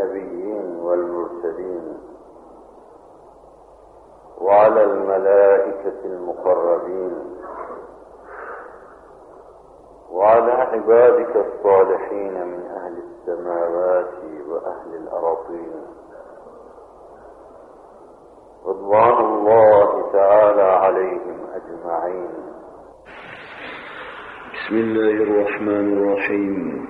النبيين والمرسلين وعلى الملائكة المقربين وعلى عبادك الصالحين من أهل السماوات وأهل الأراضين. رضوان الله تعالى عليهم أجمعين. بسم الله الرحمن الرحيم.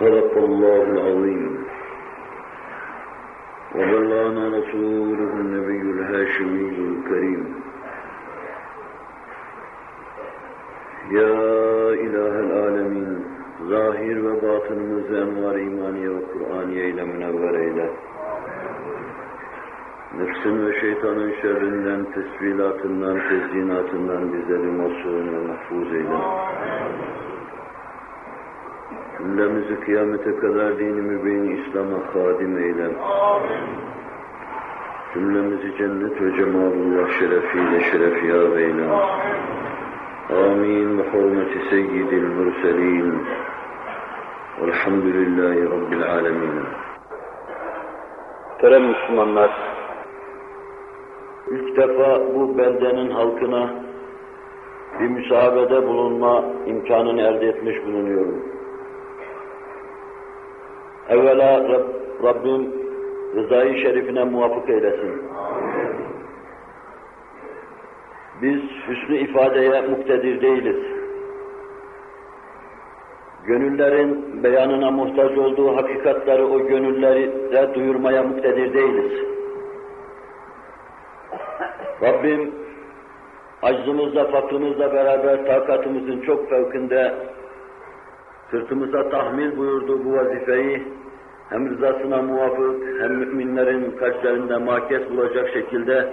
صدق الله العظيم وبلغنا رسوله النبي الهاشمي الكريم يا إله العالمين zahir ve batınımızı envar imaniye ve Kur'aniye ile münevver eyle. Nefsin ve şeytanın şerrinden, tesbilatından, tezyinatından bizleri masum ve mahfuz eyle. Cümlemizi kıyamete kadar dini mübin İslam'a hadim eyle. Cümlemizi cennet ve cemalullah şerefiyle şerefiyar eyle. Amin. Ve hurmeti seyyidil mürselin. Velhamdülillahi Rabbil alemin. Muhterem Müslümanlar, İlk defa bu beldenin halkına bir müsaabede bulunma imkanını elde etmiş bulunuyorum. Evvela Rab, Rabbim rızayı şerifine muvafık eylesin. Biz hüsnü ifadeye muktedir değiliz. Gönüllerin beyanına muhtaç olduğu hakikatleri o gönülleri de duyurmaya muktedir değiliz. Rabbim aczımızla, fakrımızla beraber takatımızın çok fevkinde sırtımıza tahmil buyurduğu bu vazifeyi hem rızasına muvafık hem müminlerin kalplerinde makes bulacak şekilde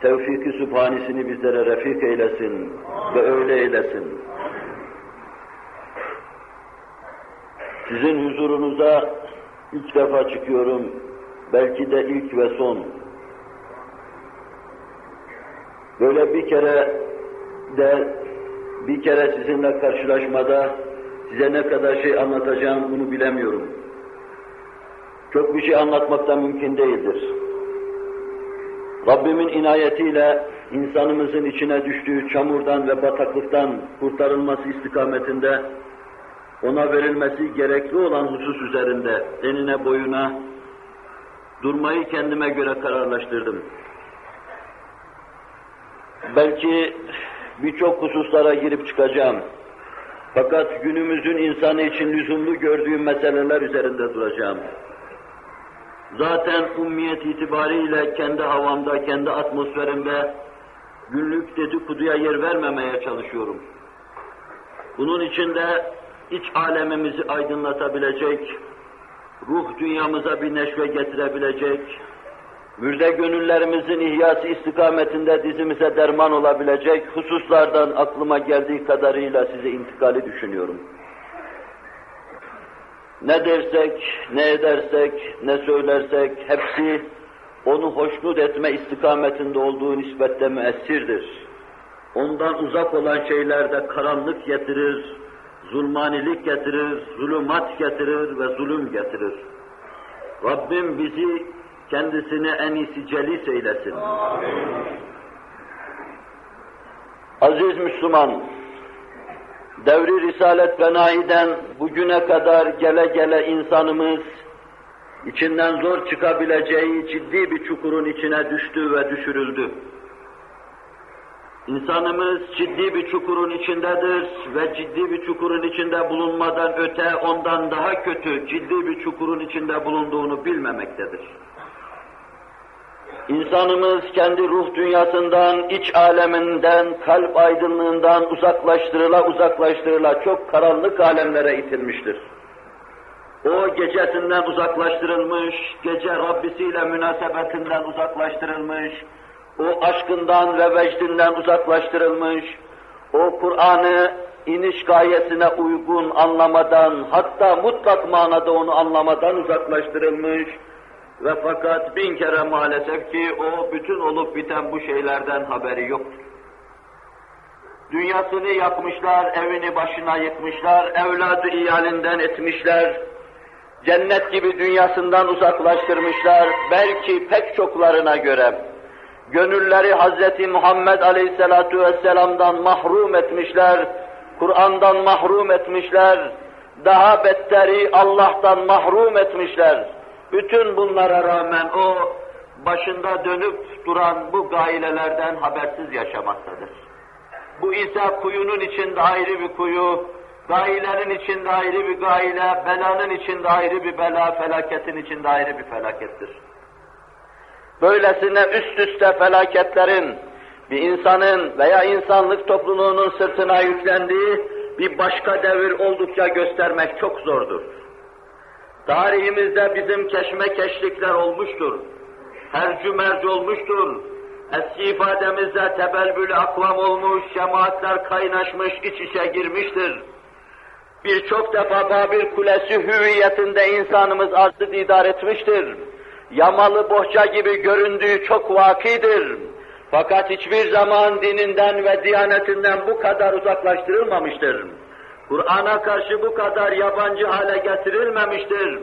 tevfik-i sübhanisini bizlere refik eylesin ve öyle eylesin. Sizin huzurunuza ilk defa çıkıyorum, belki de ilk ve son. Böyle bir kere de bir kere sizinle karşılaşmada size ne kadar şey anlatacağım bunu bilemiyorum. Çok bir şey anlatmak da mümkün değildir. Rabbimin inayetiyle insanımızın içine düştüğü çamurdan ve bataklıktan kurtarılması istikametinde ona verilmesi gerekli olan husus üzerinde enine boyuna durmayı kendime göre kararlaştırdım. Belki birçok hususlara girip çıkacağım. Fakat günümüzün insanı için lüzumlu gördüğüm meseleler üzerinde duracağım. Zaten ummiyet itibariyle kendi havamda, kendi atmosferimde günlük dedikoduya yer vermemeye çalışıyorum. Bunun için de iç alemimizi aydınlatabilecek, ruh dünyamıza bir neşve getirebilecek, mürde gönüllerimizin ihyası istikametinde dizimize derman olabilecek hususlardan aklıma geldiği kadarıyla size intikali düşünüyorum. Ne dersek, ne edersek, ne söylersek hepsi onu hoşnut etme istikametinde olduğu nispette müessirdir. Ondan uzak olan şeyler de karanlık getirir, zulmanilik getirir, zulümat getirir ve zulüm getirir. Rabbim bizi kendisine en iyisi celis eylesin. Aziz Müslüman, devri Risalet Fenahi'den bugüne kadar gele gele insanımız içinden zor çıkabileceği ciddi bir çukurun içine düştü ve düşürüldü. İnsanımız ciddi bir çukurun içindedir ve ciddi bir çukurun içinde bulunmadan öte ondan daha kötü ciddi bir çukurun içinde bulunduğunu bilmemektedir. İnsanımız kendi ruh dünyasından, iç aleminden, kalp aydınlığından uzaklaştırıla uzaklaştırıla çok karanlık alemlere itilmiştir. O gecesinden uzaklaştırılmış, gece Rabbisiyle münasebetinden uzaklaştırılmış, o aşkından ve vecdinden uzaklaştırılmış, o Kur'an'ı iniş gayesine uygun anlamadan, hatta mutlak manada onu anlamadan uzaklaştırılmış ve fakat bin kere maalesef ki o bütün olup biten bu şeylerden haberi yoktur. Dünyasını yakmışlar, evini başına yıkmışlar, evladı iyalinden etmişler, cennet gibi dünyasından uzaklaştırmışlar, belki pek çoklarına göre gönülleri Hz. Muhammed Aleyhisselatu Vesselam'dan mahrum etmişler, Kur'an'dan mahrum etmişler, daha betteri Allah'tan mahrum etmişler. Bütün bunlara rağmen o başında dönüp duran bu gailelerden habersiz yaşamaktadır. Bu ise kuyunun içinde ayrı bir kuyu, gailenin içinde ayrı bir gaile, belanın içinde ayrı bir bela, felaketin içinde ayrı bir felakettir. Böylesine üst üste felaketlerin bir insanın veya insanlık topluluğunun sırtına yüklendiği bir başka devir oldukça göstermek çok zordur. Tarihimizde bizim keşmekeşlikler olmuştur. Hercü merci olmuştur. Eski ifademizde tebelbül akvam olmuş, cemaatler kaynaşmış, iç içe girmiştir. Birçok defa Babil Kulesi hüviyetinde insanımız arzı idare etmiştir. Yamalı bohça gibi göründüğü çok vakidir. Fakat hiçbir zaman dininden ve diyanetinden bu kadar uzaklaştırılmamıştır. Kur'an'a karşı bu kadar yabancı hale getirilmemiştir.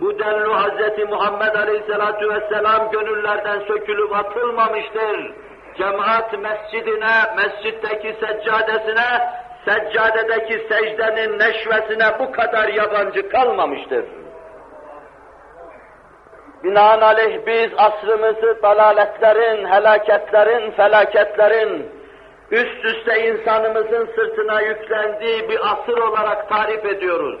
Bu denli Hz. Muhammed Aleyhisselatü Vesselam gönüllerden sökülüp atılmamıştır. Cemaat mescidine, mescitteki seccadesine, seccadedeki secdenin neşvesine bu kadar yabancı kalmamıştır. Binaenaleyh biz asrımızı dalaletlerin, helaketlerin, felaketlerin, üst üste insanımızın sırtına yüklendiği bir asır olarak tarif ediyoruz.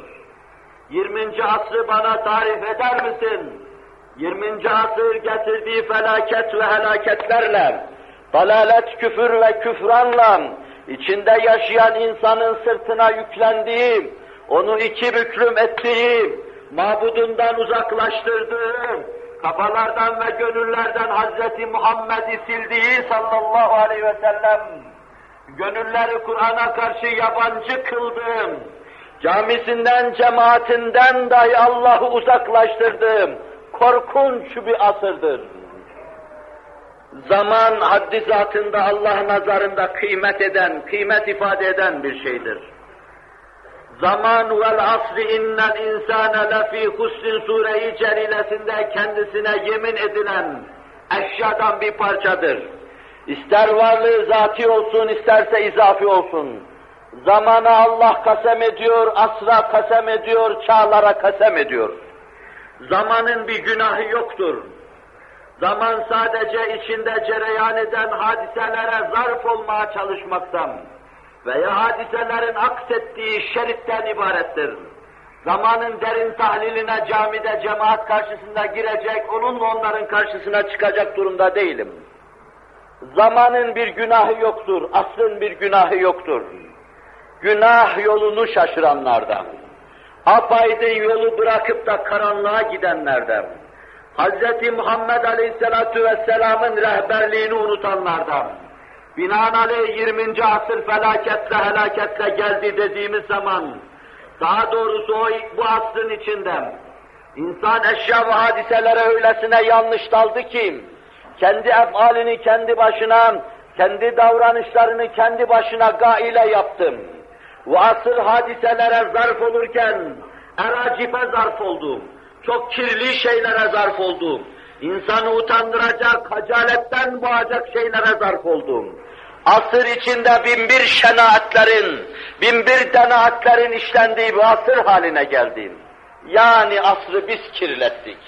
20. asrı bana tarif eder misin? 20. asır getirdiği felaket ve helaketlerle, dalalet, küfür ve küfranla, içinde yaşayan insanın sırtına yüklendiği, onu iki büklüm ettiği, mabudundan uzaklaştırdığı, kafalardan ve gönüllerden Hz. Muhammed'i sildiği sallallahu aleyhi ve sellem, gönülleri Kur'an'a karşı yabancı kıldım, camisinden, cemaatinden dahi Allah'ı uzaklaştırdım, korkunç bir asırdır. Zaman haddi zatında Allah nazarında kıymet eden, kıymet ifade eden bir şeydir. Zaman vel asri innel insane lefî hussin sure-i kendisine yemin edilen eşyadan bir parçadır. İster varlığı zati olsun, isterse izafi olsun. Zamana Allah kasem ediyor, asra kasem ediyor, çağlara kasem ediyor. Zamanın bir günahı yoktur. Zaman sadece içinde cereyan eden hadiselere zarf olmaya çalışmaktan veya hadiselerin aksettiği şeritten ibarettir. Zamanın derin tahliline camide cemaat karşısında girecek, onunla onların karşısına çıkacak durumda değilim. Zamanın bir günahı yoktur, asrın bir günahı yoktur. Günah yolunu şaşıranlardan, apaydın yolu bırakıp da karanlığa gidenlerden, Hz. Muhammed Aleyhisselatü Vesselam'ın rehberliğini unutanlardan, binaenaleyh 20. asır felaketle helaketle geldi dediğimiz zaman, daha doğrusu o, bu asrın içinde, insan eşya ve hadiselere öylesine yanlış daldı ki, kendi efalini kendi başına, kendi davranışlarını kendi başına gaile yaptım. Bu asır hadiselere zarf olurken, eracife zarf oldum çok kirli şeylere zarf oldum. İnsanı utandıracak, hacaletten boğacak şeylere zarf oldum. asır içinde binbir şenaatlerin, binbir denaatlerin işlendiği bir asır haline geldi. Yani asrı biz kirlettik.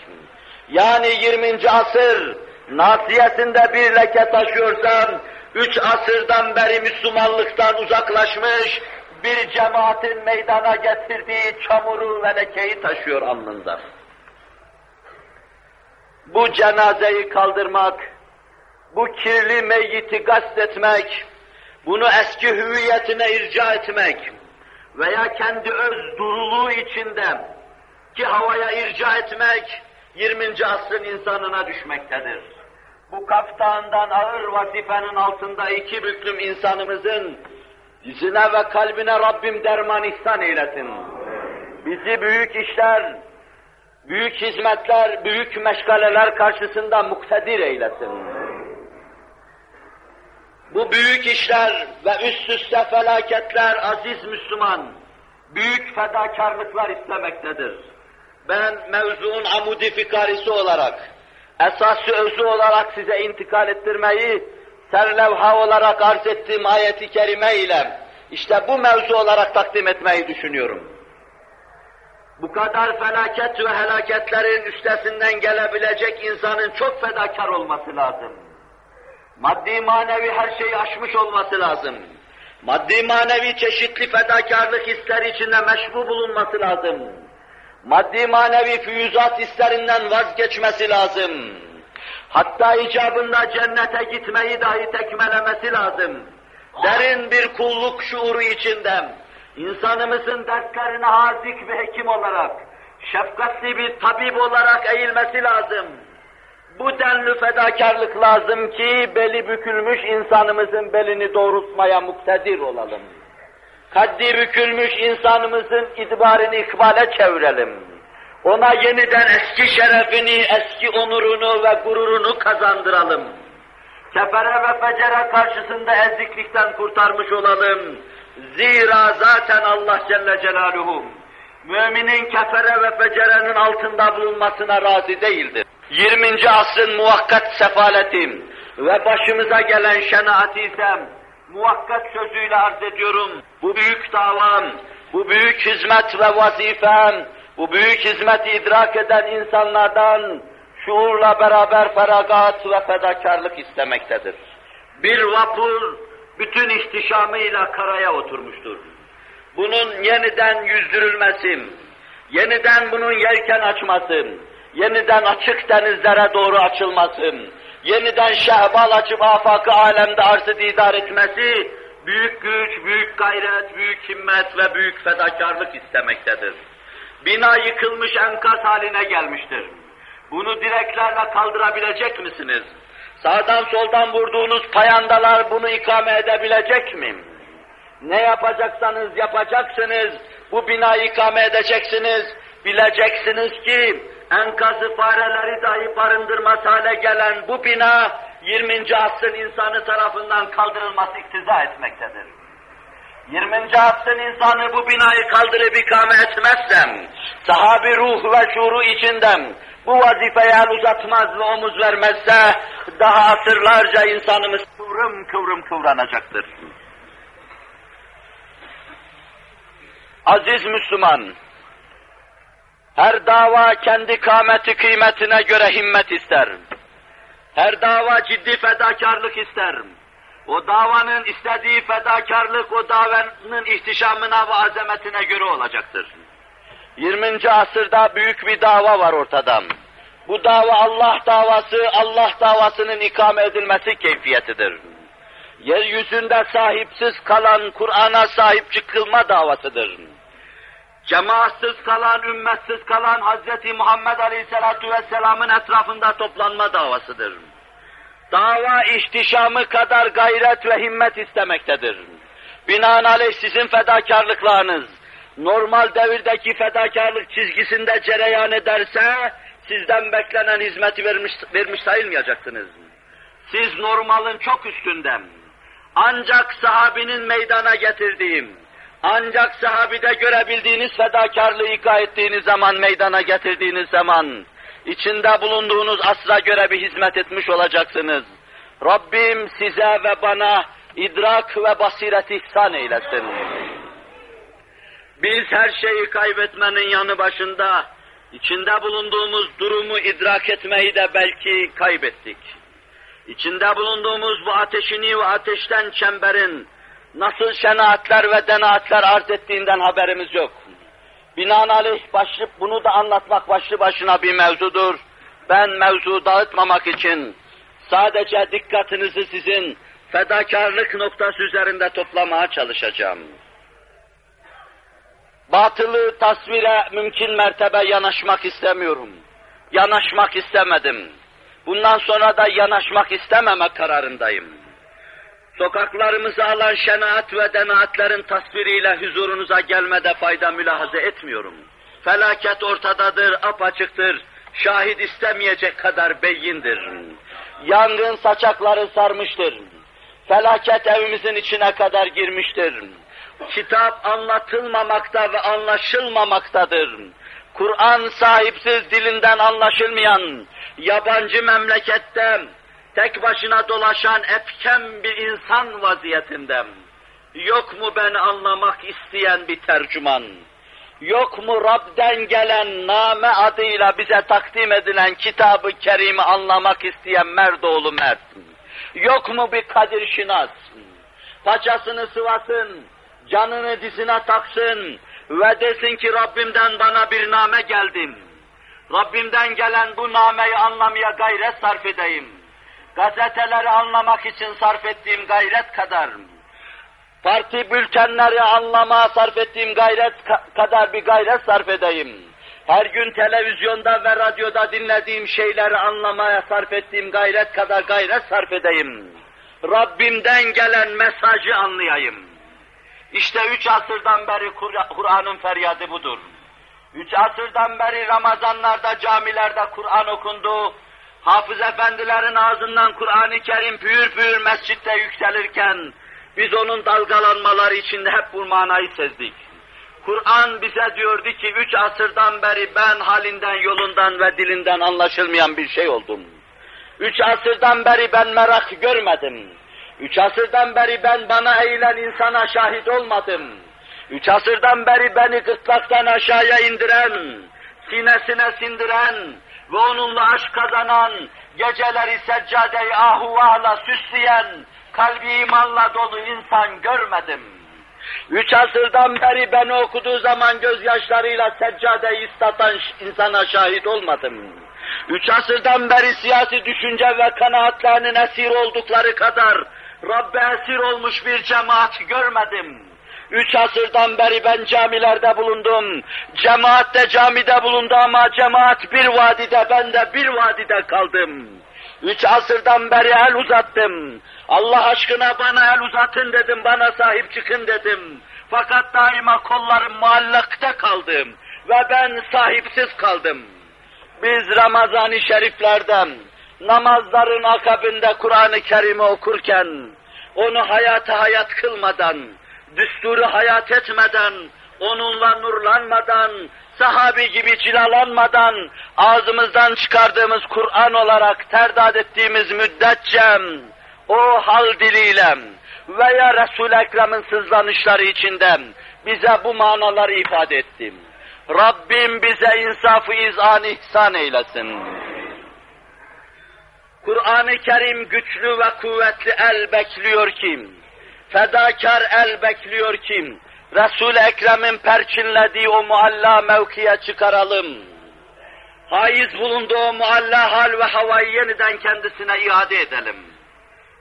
Yani 20. asır nasiyesinde bir leke taşıyorsam, üç asırdan beri Müslümanlıktan uzaklaşmış bir cemaatin meydana getirdiği çamuru ve lekeyi taşıyor alnında. Bu cenazeyi kaldırmak, bu kirli meyyiti gastetmek, bunu eski hüviyetine irca etmek veya kendi öz duruluğu içinde ki havaya irca etmek 20. asrın insanına düşmektedir. Bu kaftağından ağır vazifenin altında iki büklüm insanımızın dizine ve kalbine Rabbim derman ihsan eylesin. Bizi büyük işler, büyük hizmetler, büyük meşgaleler karşısında muktedir eylesin. Bu büyük işler ve üst üste felaketler aziz Müslüman, büyük fedakarlıklar istemektedir. Ben mevzuun amudi fikarisi olarak, esası özü olarak size intikal ettirmeyi, serlevha olarak arz ettiğim ayeti kerime ile, işte bu mevzu olarak takdim etmeyi düşünüyorum. Bu kadar felaket ve helaketlerin üstesinden gelebilecek insanın çok fedakar olması lazım. Maddi manevi her şeyi aşmış olması lazım. Maddi manevi çeşitli fedakarlık hisleri içinde meşbu bulunması lazım. Maddi manevi füyüzat hislerinden vazgeçmesi lazım. Hatta icabında cennete gitmeyi dahi tekmelemesi lazım. Derin bir kulluk şuuru içinde, insanımızın dertlerine hazik bir hekim olarak, şefkatli bir tabip olarak eğilmesi lazım. Bu denli fedakarlık lazım ki beli bükülmüş insanımızın belini doğrultmaya muktedir olalım. Kaddi bükülmüş insanımızın itibarını ikbale çevirelim. Ona yeniden eski şerefini, eski onurunu ve gururunu kazandıralım. Kefere ve fecere karşısında eziklikten kurtarmış olalım. Zira zaten Allah Celle Celaluhu, müminin kefere ve fecerenin altında bulunmasına razı değildir. 20. asrın muvakkat sefaleti ve başımıza gelen şenaati ise muvakkat sözüyle arz ediyorum. Bu büyük davam, bu büyük hizmet ve vazifem, bu büyük hizmeti idrak eden insanlardan şuurla beraber feragat ve fedakarlık istemektedir. Bir vapur bütün ihtişamıyla karaya oturmuştur. Bunun yeniden yüzdürülmesi, yeniden bunun yelken açması, yeniden açık denizlere doğru açılması, yeniden şehbal açıp afakı alemde arzı didar etmesi, büyük güç, büyük gayret, büyük himmet ve büyük fedakarlık istemektedir. Bina yıkılmış enkaz haline gelmiştir. Bunu direklerle kaldırabilecek misiniz? Sağdan soldan vurduğunuz payandalar bunu ikame edebilecek mi? Ne yapacaksanız yapacaksınız, bu bina ikame edeceksiniz, bileceksiniz ki enkazı fareleri dahi barındırmaz hale gelen bu bina 20. asrın insanı tarafından kaldırılması iktiza etmektedir. 20. asrın insanı bu binayı kaldırıp ikame etmezsem, sahabi ruh ve şuuru içinden bu vazifeye el uzatmaz ve omuz vermezse, daha asırlarca insanımız kıvrım kıvrım kıvranacaktır. Aziz Müslüman, her dava kendi kâmeti kıymetine göre himmet ister. Her dava ciddi fedakarlık ister. O davanın istediği fedakarlık o davanın ihtişamına ve azametine göre olacaktır. 20. asırda büyük bir dava var ortada. Bu dava Allah davası, Allah davasının ikame edilmesi keyfiyetidir. Yeryüzünde sahipsiz kalan Kur'an'a sahip çıkılma davasıdır. Cemaatsiz kalan, ümmetsiz kalan Hz. Muhammed Aleyhisselatü Vesselam'ın etrafında toplanma davasıdır. Dava ihtişamı kadar gayret ve himmet istemektedir. Binaenaleyh sizin fedakarlıklarınız, normal devirdeki fedakarlık çizgisinde cereyan ederse, sizden beklenen hizmeti vermiş, vermiş sayılmayacaksınız. Siz normalin çok üstünden, ancak sahabinin meydana getirdiğim, ancak sahabide görebildiğiniz fedakarlığı ika ettiğiniz zaman, meydana getirdiğiniz zaman, içinde bulunduğunuz asra göre bir hizmet etmiş olacaksınız. Rabbim size ve bana idrak ve basiret ihsan eylesin. Biz her şeyi kaybetmenin yanı başında, içinde bulunduğumuz durumu idrak etmeyi de belki kaybettik. İçinde bulunduğumuz bu ateşini ve ateşten çemberin nasıl şenaatler ve denaatler arz ettiğinden haberimiz yok. Binaenaleyh başlı, bunu da anlatmak başlı başına bir mevzudur. Ben mevzu dağıtmamak için sadece dikkatinizi sizin fedakarlık noktası üzerinde toplamaya çalışacağım. Batılı tasvire mümkün mertebe yanaşmak istemiyorum. Yanaşmak istemedim. Bundan sonra da yanaşmak istememe kararındayım. Sokaklarımızı alan şenaat ve denaatlerin tasviriyle huzurunuza gelmede fayda mülahaza etmiyorum. Felaket ortadadır, apaçıktır, şahit istemeyecek kadar beyindir. Yangın saçakları sarmıştır. Felaket evimizin içine kadar girmiştir. Kitap anlatılmamakta ve anlaşılmamaktadır. Kur'an sahipsiz dilinden anlaşılmayan, yabancı memlekette tek başına dolaşan epkem bir insan vaziyetinde. Yok mu beni anlamak isteyen bir tercüman? Yok mu Rab'den gelen name adıyla bize takdim edilen kitabı kerimi anlamak isteyen Merdoğlu Mert? Yok mu bir Kadir Şinas? Paçasını sıvasın, canını dizine taksın ve desin ki Rabbimden bana bir name geldim. Rabbimden gelen bu nameyi anlamaya gayret sarf edeyim. Gazeteleri anlamak için sarf ettiğim gayret kadar, parti bültenleri anlamaya sarf ettiğim gayret kadar bir gayret sarf edeyim. Her gün televizyonda ve radyoda dinlediğim şeyleri anlamaya sarf ettiğim gayret kadar gayret sarf edeyim. Rabbimden gelen mesajı anlayayım. İşte üç asırdan beri Kur'an'ın feryadı budur. Üç asırdan beri Ramazanlarda, camilerde Kur'an okundu. Hafız efendilerin ağzından Kur'an-ı Kerim pür pür mescitte yükselirken, biz onun dalgalanmaları içinde hep bu manayı sezdik. Kur'an bize diyordu ki üç asırdan beri ben halinden, yolundan ve dilinden anlaşılmayan bir şey oldum. Üç asırdan beri ben merak görmedim. Üç asırdan beri ben bana eğilen insana şahit olmadım. Üç asırdan beri beni gırtlaktan aşağıya indiren, sinesine sindiren ve onunla aşk kazanan, geceleri seccade-i ahuvahla süsleyen, kalbi imanla dolu insan görmedim. Üç asırdan beri beni okuduğu zaman gözyaşlarıyla seccadeyi ıslatan insana şahit olmadım. Üç asırdan beri siyasi düşünce ve kanaatlerinin esir oldukları kadar Rabbe esir olmuş bir cemaat görmedim. Üç asırdan beri ben camilerde bulundum. Cemaat de camide bulundu ama cemaat bir vadide, ben de bir vadide kaldım. Üç asırdan beri el uzattım. Allah aşkına bana el uzatın dedim, bana sahip çıkın dedim. Fakat daima kollarım muallakta kaldım ve ben sahipsiz kaldım. Biz Ramazan-ı Şeriflerden, namazların akabinde Kur'an-ı Kerim'i okurken, onu hayata hayat kılmadan, düsturu hayat etmeden, onunla nurlanmadan, sahabi gibi cilalanmadan, ağzımızdan çıkardığımız Kur'an olarak terdad ettiğimiz müddetçe, o hal diliyle veya Resul-i Ekrem'in sızlanışları içinde bize bu manaları ifade ettim. Rabbim bize insafı izan ihsan eylesin. Kur'an-ı Kerim güçlü ve kuvvetli el bekliyor kim? Fedakar el bekliyor kim? Resul-i Ekrem'in perçinlediği o mualla mevkiye çıkaralım. Haiz bulunduğu mualla hal ve havayı yeniden kendisine iade edelim.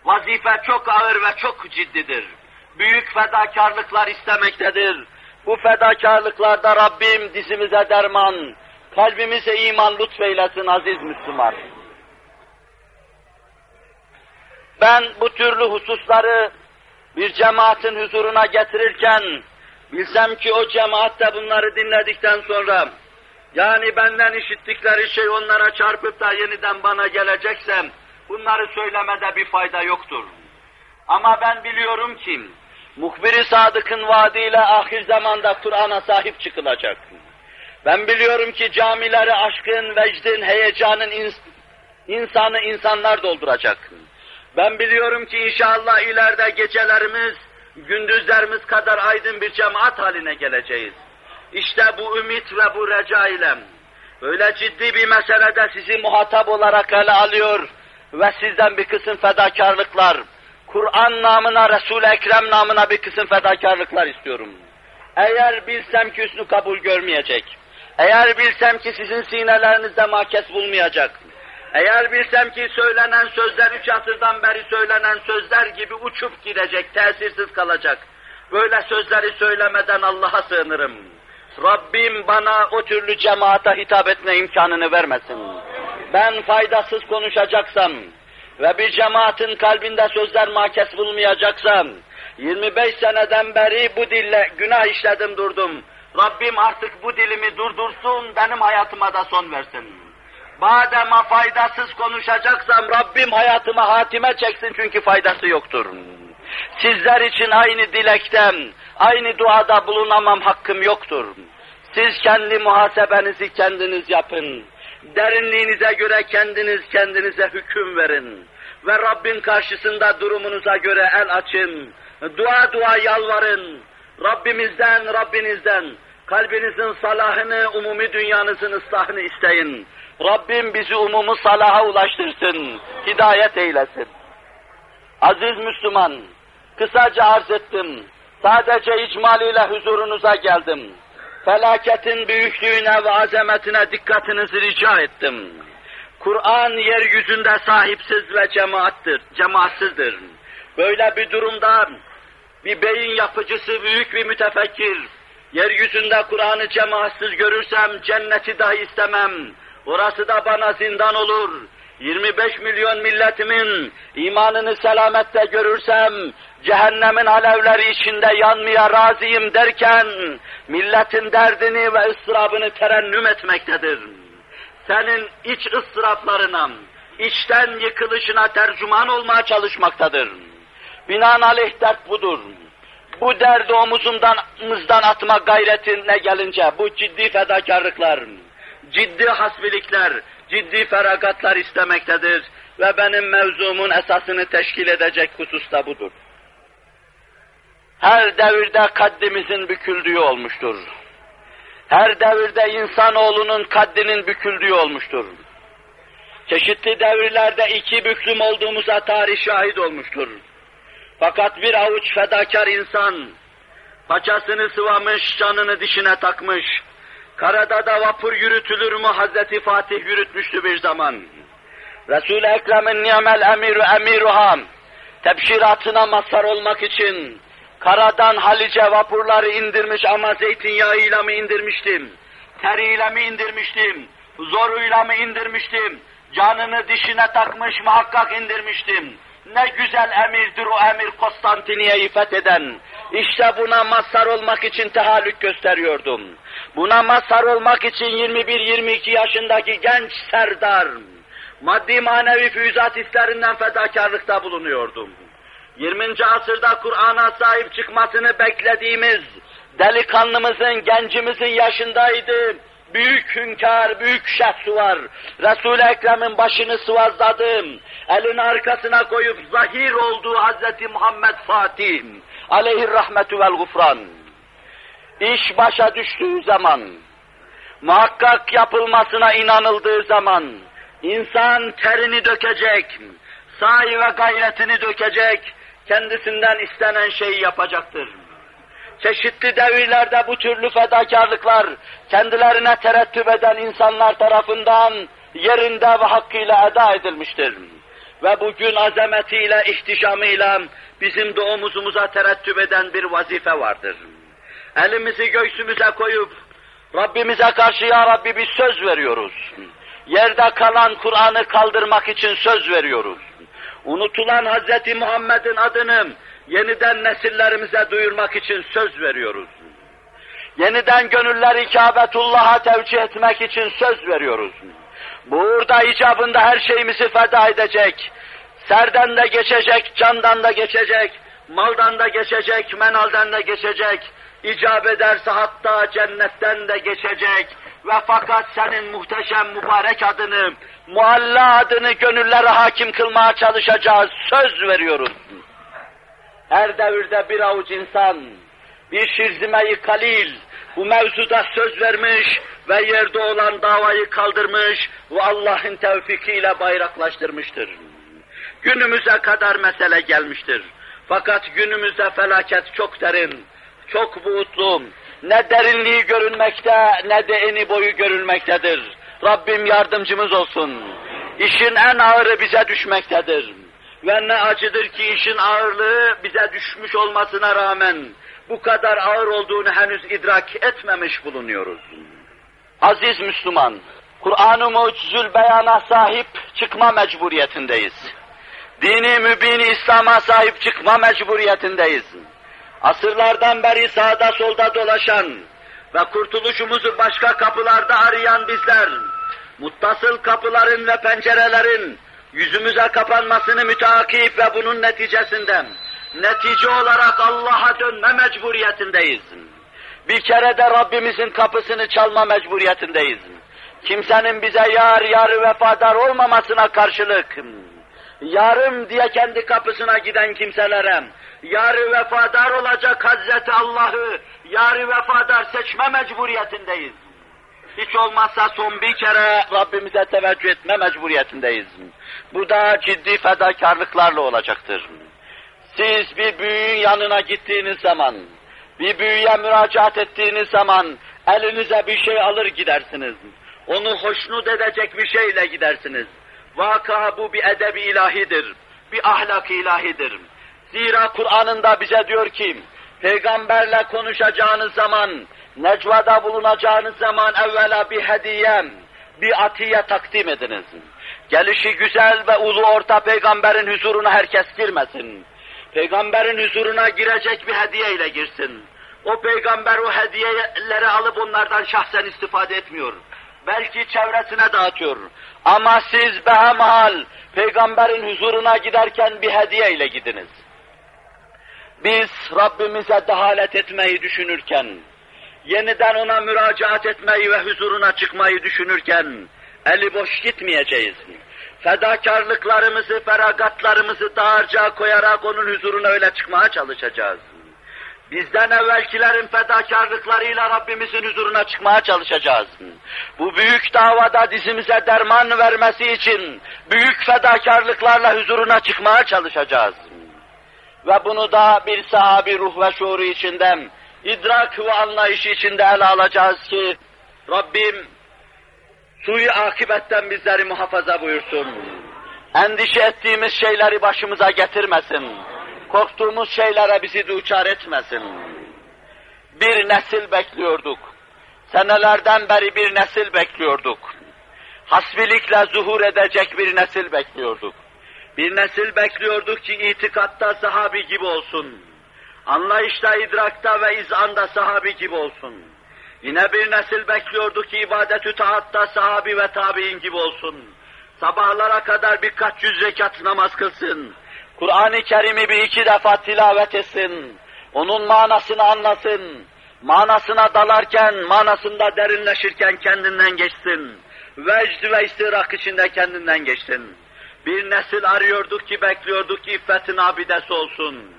Vazife çok ağır ve çok ciddidir. Büyük fedakarlıklar istemektedir. Bu fedakarlıklarda Rabbim dizimize derman, kalbimize iman lütfeylesin aziz Müslüman. Ben bu türlü hususları bir cemaatin huzuruna getirirken, bilsem ki o cemaat de bunları dinledikten sonra, yani benden işittikleri şey onlara çarpıp da yeniden bana geleceksem, bunları söylemede bir fayda yoktur. Ama ben biliyorum ki, muhbir-i sadıkın vaadiyle ahir zamanda Kur'an'a sahip çıkılacak. Ben biliyorum ki camileri aşkın, vecdin, heyecanın ins insanı insanlar dolduracak. Ben biliyorum ki inşallah ileride gecelerimiz, gündüzlerimiz kadar aydın bir cemaat haline geleceğiz. İşte bu ümit ve bu reca ile öyle ciddi bir meselede sizi muhatap olarak ele alıyor ve sizden bir kısım fedakarlıklar, Kur'an namına, Resul-i Ekrem namına bir kısım fedakarlıklar istiyorum. Eğer bilsem ki hüsnü kabul görmeyecek, eğer bilsem ki sizin sinelerinizde mahkes bulmayacak, eğer bilsem ki söylenen sözler üç asırdan beri söylenen sözler gibi uçup gidecek, tesirsiz kalacak, böyle sözleri söylemeden Allah'a sığınırım. Rabbim bana o türlü cemaate hitap etme imkanını vermesin. Ben faydasız konuşacaksam ve bir cemaatin kalbinde sözler makes bulmayacaksam, 25 seneden beri bu dille günah işledim durdum. Rabbim artık bu dilimi durdursun, benim hayatıma da son versin. Badema faydasız konuşacaksam Rabbim hayatıma hatime çeksin çünkü faydası yoktur. Sizler için aynı dilekten, aynı duada bulunamam hakkım yoktur. Siz kendi muhasebenizi kendiniz yapın. Derinliğinize göre kendiniz kendinize hüküm verin. Ve Rabbin karşısında durumunuza göre el açın. Dua dua yalvarın. Rabbimizden, Rabbinizden kalbinizin salahını, umumi dünyanızın ıslahını isteyin. Rabbim bizi umumu salaha ulaştırsın, hidayet eylesin. Aziz Müslüman, kısaca arz ettim. Sadece icmaliyle huzurunuza geldim. Felaketin büyüklüğüne ve azametine dikkatinizi rica ettim. Kur'an yeryüzünde sahipsiz ve cemaattır, cemaatsizdir. Böyle bir durumda bir beyin yapıcısı, büyük bir mütefekkir, yeryüzünde Kur'an'ı cemaatsiz görürsem cenneti dahi istemem. Orası da bana zindan olur. 25 milyon milletimin imanını selamette görürsem, cehennemin alevleri içinde yanmaya razıyım derken, milletin derdini ve ıstırabını terennüm etmektedir. Senin iç ıstıraplarına, içten yıkılışına tercüman olmaya çalışmaktadır. Binaenaleyh dert budur. Bu derdi omuzumdan, atma gayretine gelince, bu ciddi fedakarlıklar, ciddi hasbilikler, ciddi feragatlar istemektedir ve benim mevzumun esasını teşkil edecek husus da budur. Her devirde kaddimizin büküldüğü olmuştur. Her devirde insanoğlunun kaddinin büküldüğü olmuştur. Çeşitli devirlerde iki büklüm olduğumuza tarih şahit olmuştur. Fakat bir avuç fedakar insan, paçasını sıvamış, canını dişine takmış, karada da vapur yürütülür mü Hazreti Fatih yürütmüştü bir zaman. Resul-i Ekrem'in nimel emiru emiruha, tebşiratına mazhar olmak için, karadan Halice vapurları indirmiş ama zeytinyağıyla mı indirmiştim, teriyle mi indirmiştim, zoruyla mı indirmiştim, canını dişine takmış muhakkak indirmiştim. Ne güzel emirdir o emir Konstantiniye'yi fetheden. İşte buna mazhar olmak için tehallük gösteriyordum. Buna mazhar olmak için 21-22 yaşındaki genç serdar, maddi manevi füyüzat hislerinden fedakarlıkta bulunuyordum. 20. asırda Kur'an'a sahip çıkmasını beklediğimiz delikanlımızın, gencimizin yaşındaydı büyük hünkâr, büyük şahsı var. Resul-i Ekrem'in başını sıvazladım. Elini arkasına koyup zahir olduğu Hazreti Muhammed Fatih aleyhir rahmetü vel gufran. İş başa düştüğü zaman, muhakkak yapılmasına inanıldığı zaman, insan terini dökecek, sahi ve gayretini dökecek, kendisinden istenen şeyi yapacaktır çeşitli devirlerde bu türlü fedakarlıklar kendilerine terettüp eden insanlar tarafından yerinde ve hakkıyla eda edilmiştir. Ve bugün azametiyle, ihtişamıyla bizim de omuzumuza terettüp eden bir vazife vardır. Elimizi göğsümüze koyup Rabbimize karşı ya Rabbi bir söz veriyoruz. Yerde kalan Kur'an'ı kaldırmak için söz veriyoruz. Unutulan Hz. Muhammed'in adını yeniden nesillerimize duyurmak için söz veriyoruz. Yeniden gönülleri Kâbetullah'a tevcih etmek için söz veriyoruz. Burada icabında her şeyimizi feda edecek, serden de geçecek, candan da geçecek, maldan da geçecek, menalden de geçecek, icap ederse hatta cennetten de geçecek. Ve fakat senin muhteşem mübarek adını, mualla adını gönüllere hakim kılmaya çalışacağız, söz veriyoruz. Her devirde bir avuç insan, bir şirzime kalil, bu mevzuda söz vermiş ve yerde olan davayı kaldırmış ve Allah'ın tevfikiyle bayraklaştırmıştır. Günümüze kadar mesele gelmiştir. Fakat günümüzde felaket çok derin, çok buğutlu, ne derinliği görünmekte ne de eni boyu görülmektedir. Rabbim yardımcımız olsun. İşin en ağırı bize düşmektedir. Ve ne acıdır ki işin ağırlığı bize düşmüş olmasına rağmen bu kadar ağır olduğunu henüz idrak etmemiş bulunuyoruz. Aziz Müslüman, Kur'an-ı Mucizül Beyan'a sahip çıkma mecburiyetindeyiz. Dini mübini İslam'a sahip çıkma mecburiyetindeyiz. Asırlardan beri sağda solda dolaşan ve kurtuluşumuzu başka kapılarda arayan bizler, muttasıl kapıların ve pencerelerin yüzümüze kapanmasını müteakip ve bunun neticesinden netice olarak Allah'a dönme mecburiyetindeyiz. Bir kere de Rabbimizin kapısını çalma mecburiyetindeyiz. Kimsenin bize yar yar vefadar olmamasına karşılık, yarım diye kendi kapısına giden kimselere, yarı vefadar olacak Hazreti Allah'ı yarı vefadar seçme mecburiyetindeyiz. Hiç olmazsa son bir kere Rabbimize teveccüh etme mecburiyetindeyiz. Bu da ciddi fedakarlıklarla olacaktır. Siz bir büyüğün yanına gittiğiniz zaman, bir büyüye müracaat ettiğiniz zaman elinize bir şey alır gidersiniz. Onu hoşnut edecek bir şeyle gidersiniz. Vaka bu bir edebi ilahidir, bir ahlak ilahidir. Zira Kur'an'ında bize diyor ki, peygamberle konuşacağınız zaman, necvada bulunacağınız zaman evvela bir hediye, bir atiye takdim ediniz. Gelişi güzel ve ulu orta peygamberin huzuruna herkes girmesin. Peygamberin huzuruna girecek bir hediye ile girsin. O peygamber o hediyeleri alıp onlardan şahsen istifade etmiyor. Belki çevresine dağıtıyor. Ama siz behemhal peygamberin huzuruna giderken bir hediye ile gidiniz. Biz Rabbimize dehalet etmeyi düşünürken, yeniden ona müracaat etmeyi ve huzuruna çıkmayı düşünürken, eli boş gitmeyeceğiz. Fedakarlıklarımızı, feragatlarımızı dağarcığa koyarak onun huzuruna öyle çıkmaya çalışacağız. Bizden evvelkilerin fedakarlıklarıyla Rabbimizin huzuruna çıkmaya çalışacağız. Bu büyük davada dizimize derman vermesi için büyük fedakarlıklarla huzuruna çıkmaya çalışacağız. Ve bunu da bir sahabi ruh ve şuuru içinden, idrak ve anlayış içinde ele alacağız ki, Rabbim suyu akibetten bizleri muhafaza buyursun. Endişe ettiğimiz şeyleri başımıza getirmesin. Korktuğumuz şeylere bizi duçar etmesin. Bir nesil bekliyorduk. Senelerden beri bir nesil bekliyorduk. Hasbilikle zuhur edecek bir nesil bekliyorduk. Bir nesil bekliyorduk ki itikatta sahabi gibi olsun. Anlayışta, idrakta ve izanda sahabi gibi olsun. Yine bir nesil bekliyorduk ki ibadetü taatta sahabi ve tabi'in gibi olsun. Sabahlara kadar birkaç yüz rekat namaz kılsın. Kur'an-ı Kerim'i bir iki defa tilavet etsin. Onun manasını anlasın. Manasına dalarken, manasında derinleşirken kendinden geçsin. Vecd ve istirak içinde kendinden geçsin. Bir nesil arıyorduk ki, bekliyorduk ki iffetin abidesi olsun.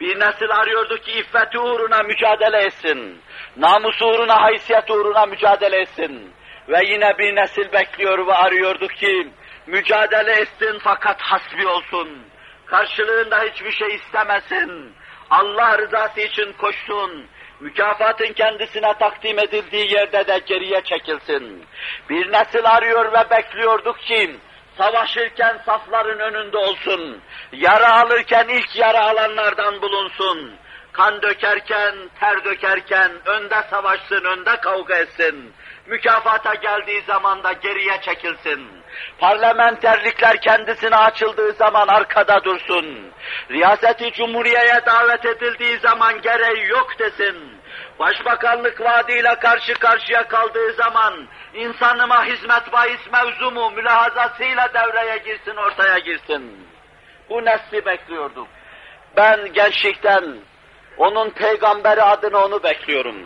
Bir nesil arıyorduk ki iffeti uğruna mücadele etsin. Namus uğruna, haysiyet uğruna mücadele etsin. Ve yine bir nesil bekliyor ve arıyorduk ki mücadele etsin fakat hasbi olsun. Karşılığında hiçbir şey istemesin. Allah rızası için koşsun. Mükafatın kendisine takdim edildiği yerde de geriye çekilsin. Bir nesil arıyor ve bekliyorduk ki savaşırken safların önünde olsun. Yara alırken ilk yara alanlardan bulunsun. Kan dökerken, ter dökerken önde savaşsın, önde kavga etsin. Mükafata geldiği zaman da geriye çekilsin. Parlamenterlikler kendisine açıldığı zaman arkada dursun. Riyaseti Cumhuriye'ye davet edildiği zaman gereği yok desin. Başbakanlık vaadiyle karşı karşıya kaldığı zaman insanıma hizmet bahis mevzumu mülahazasıyla devreye girsin, ortaya girsin. Bu nesli bekliyorduk. Ben gençlikten, Onun peygamberi adına onu bekliyorum.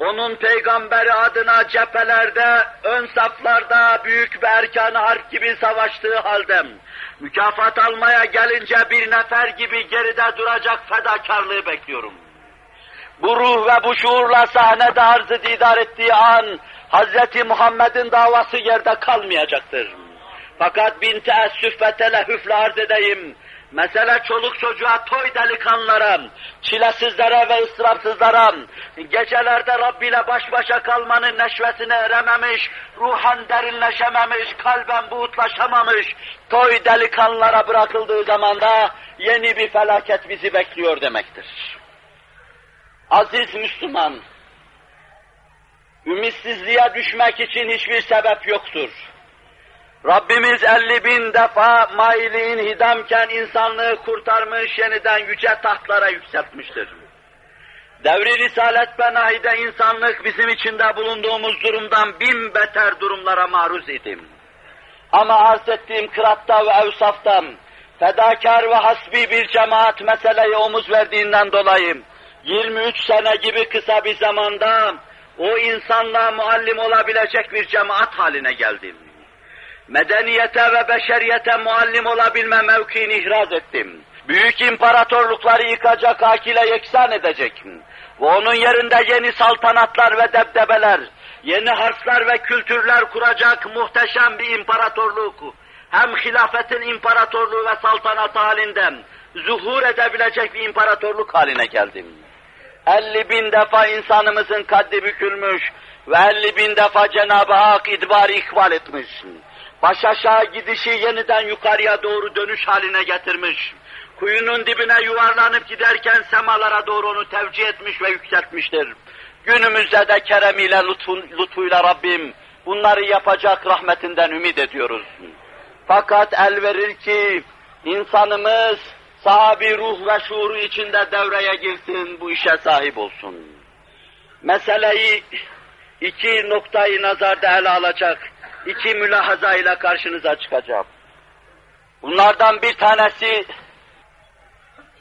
Onun peygamberi adına cephelerde, ön saflarda büyük bir erkan harp gibi savaştığı halde, mükafat almaya gelince bir nefer gibi geride duracak fedakarlığı bekliyorum. Bu ruh ve bu şuurla sahnede arzı didar ettiği an, Hz. Muhammed'in davası yerde kalmayacaktır. Fakat bin teessüf ve telehüfle arz edeyim, Mesele çoluk çocuğa, toy delikanlara, çilesizlere ve ıstırapsızlara, gecelerde Rabbi ile baş başa kalmanın neşvesine erememiş, ruhan derinleşememiş, kalben buğutlaşamamış, toy delikanlara bırakıldığı zamanda yeni bir felaket bizi bekliyor demektir. Aziz Müslüman, ümitsizliğe düşmek için hiçbir sebep yoktur. Rabbimiz elli bin defa mailiğin hidamken insanlığı kurtarmış, yeniden yüce tahtlara yükseltmiştir. Devri Risalet Benahi'de insanlık bizim içinde bulunduğumuz durumdan bin beter durumlara maruz idim. Ama arz ettiğim kıratta ve evsaftan, fedakar ve hasbi bir cemaat meseleye omuz verdiğinden dolayı, 23 sene gibi kısa bir zamanda o insanlığa muallim olabilecek bir cemaat haline geldim medeniyete ve beşeriyete muallim olabilme mevkiini ihraz ettim. Büyük imparatorlukları yıkacak, akile yeksan edecek. Ve onun yerinde yeni saltanatlar ve debdebeler, yeni harfler ve kültürler kuracak muhteşem bir imparatorluk. Hem hilafetin imparatorluğu ve saltanat halinden zuhur edebilecek bir imparatorluk haline geldim. 50 bin defa insanımızın kaddi bükülmüş ve 50 bin defa Cenab-ı Hak idbarı ikbal etmiş baş aşağı gidişi yeniden yukarıya doğru dönüş haline getirmiş. Kuyunun dibine yuvarlanıp giderken semalara doğru onu tevcih etmiş ve yükseltmiştir. Günümüzde de keremiyle, lütfun, lütfuyla Rabbim bunları yapacak rahmetinden ümit ediyoruz. Fakat el verir ki insanımız sahabi ruh ve şuuru içinde devreye girsin, bu işe sahip olsun. Meseleyi iki noktayı nazarda ele alacak iki mülahaza ile karşınıza çıkacağım. Bunlardan bir tanesi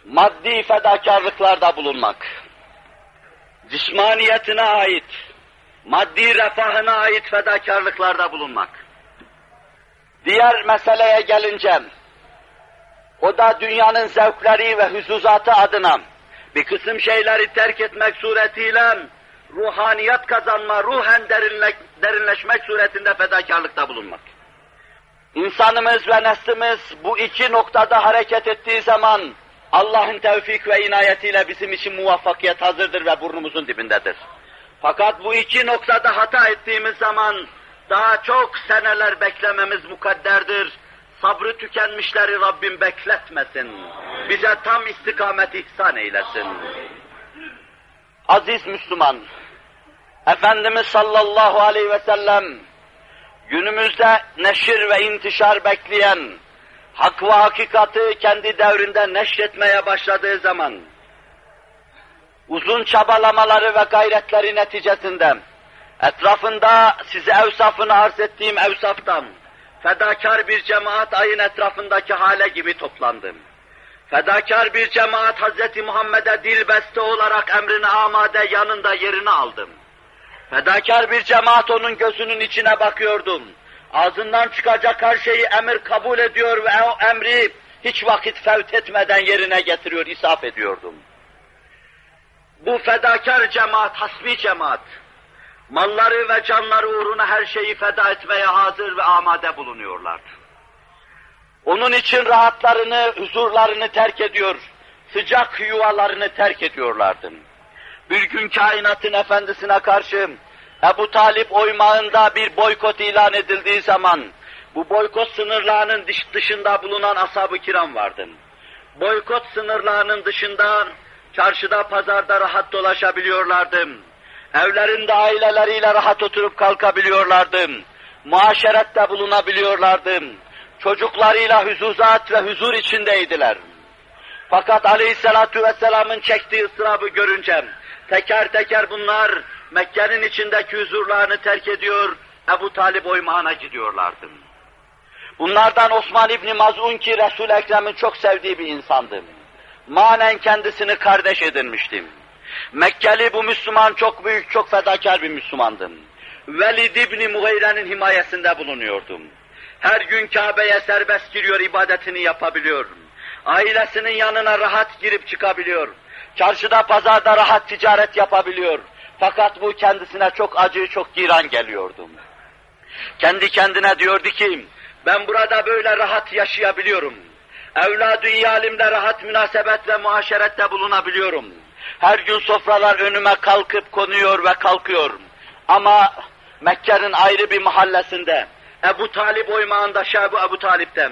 maddi fedakarlıklarda bulunmak. Cismaniyetine ait, maddi refahına ait fedakarlıklarda bulunmak. Diğer meseleye gelince, o da dünyanın zevkleri ve hüzuzatı adına bir kısım şeyleri terk etmek suretiyle ruhaniyat kazanma, ruhen derinle, derinleşmek suretinde fedakarlıkta bulunmak. İnsanımız ve neslimiz bu iki noktada hareket ettiği zaman Allah'ın tevfik ve inayetiyle bizim için muvaffakiyet hazırdır ve burnumuzun dibindedir. Fakat bu iki noktada hata ettiğimiz zaman daha çok seneler beklememiz mukadderdir. Sabrı tükenmişleri Rabbim bekletmesin. Bize tam istikamet ihsan eylesin. Aziz Müslüman, Efendimiz sallallahu aleyhi ve sellem günümüzde neşir ve intişar bekleyen hak ve hakikati kendi devrinde neşretmeye başladığı zaman uzun çabalamaları ve gayretleri neticesinde etrafında size evsafını arz ettiğim evsaftan fedakar bir cemaat ayın etrafındaki hale gibi toplandım. Fedakar bir cemaat Hz. Muhammed'e dilbeste olarak emrine amade yanında yerini aldım. Fedakar bir cemaat onun gözünün içine bakıyordum. Ağzından çıkacak her şeyi emir kabul ediyor ve o emri hiç vakit fevt etmeden yerine getiriyor, isaf ediyordum. Bu fedakar cemaat, hasbi cemaat, malları ve canları uğruna her şeyi feda etmeye hazır ve amade bulunuyorlardı. Onun için rahatlarını, huzurlarını terk ediyor, sıcak yuvalarını terk ediyorlardı bir gün kainatın efendisine karşı Ebu Talip oymağında bir boykot ilan edildiği zaman bu boykot sınırlarının dışında bulunan ashab-ı kiram vardı. Boykot sınırlarının dışında çarşıda, pazarda rahat dolaşabiliyorlardı. Evlerinde aileleriyle rahat oturup kalkabiliyorlardı. Muaşerette bulunabiliyorlardı. Çocuklarıyla hüzuzat ve huzur içindeydiler. Fakat aleyhissalatu vesselamın çektiği ıstırabı görünce, Teker teker bunlar Mekke'nin içindeki huzurlarını terk ediyor, Ebu Talib oymağına gidiyorlardı. Bunlardan Osman İbni Maz'un ki Resul-i Ekrem'in çok sevdiği bir insandı. manen kendisini kardeş edinmiştim. Mekkeli bu Müslüman çok büyük, çok fedakar bir Müslümandım. Velid İbni Mugheyre'nin himayesinde bulunuyordum. Her gün Kabe'ye serbest giriyor, ibadetini yapabiliyor. Ailesinin yanına rahat girip çıkabiliyor. Çarşıda, pazarda rahat ticaret yapabiliyor. Fakat bu kendisine çok acı, çok giran geliyordum. Kendi kendine diyordu ki, ben burada böyle rahat yaşayabiliyorum. Evladı iyalimle rahat münasebet ve muaşerette bulunabiliyorum. Her gün sofralar önüme kalkıp konuyor ve kalkıyor. Ama Mekke'nin ayrı bir mahallesinde, Ebu Talip oymağında Şebu Ebu Talip'ten,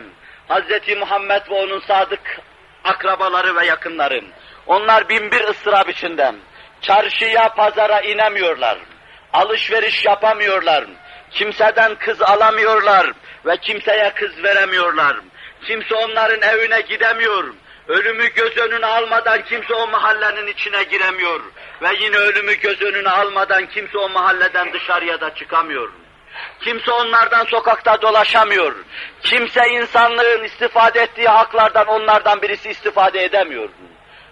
Hz. Muhammed ve onun sadık akrabaları ve yakınları, onlar bin bir ıstırap içinden, çarşıya, pazara inemiyorlar, alışveriş yapamıyorlar, kimseden kız alamıyorlar ve kimseye kız veremiyorlar. Kimse onların evine gidemiyor. Ölümü göz önüne almadan kimse o mahallenin içine giremiyor. Ve yine ölümü göz önüne almadan kimse o mahalleden dışarıya da çıkamıyor. Kimse onlardan sokakta dolaşamıyor. Kimse insanlığın istifade ettiği haklardan onlardan birisi istifade edemiyor.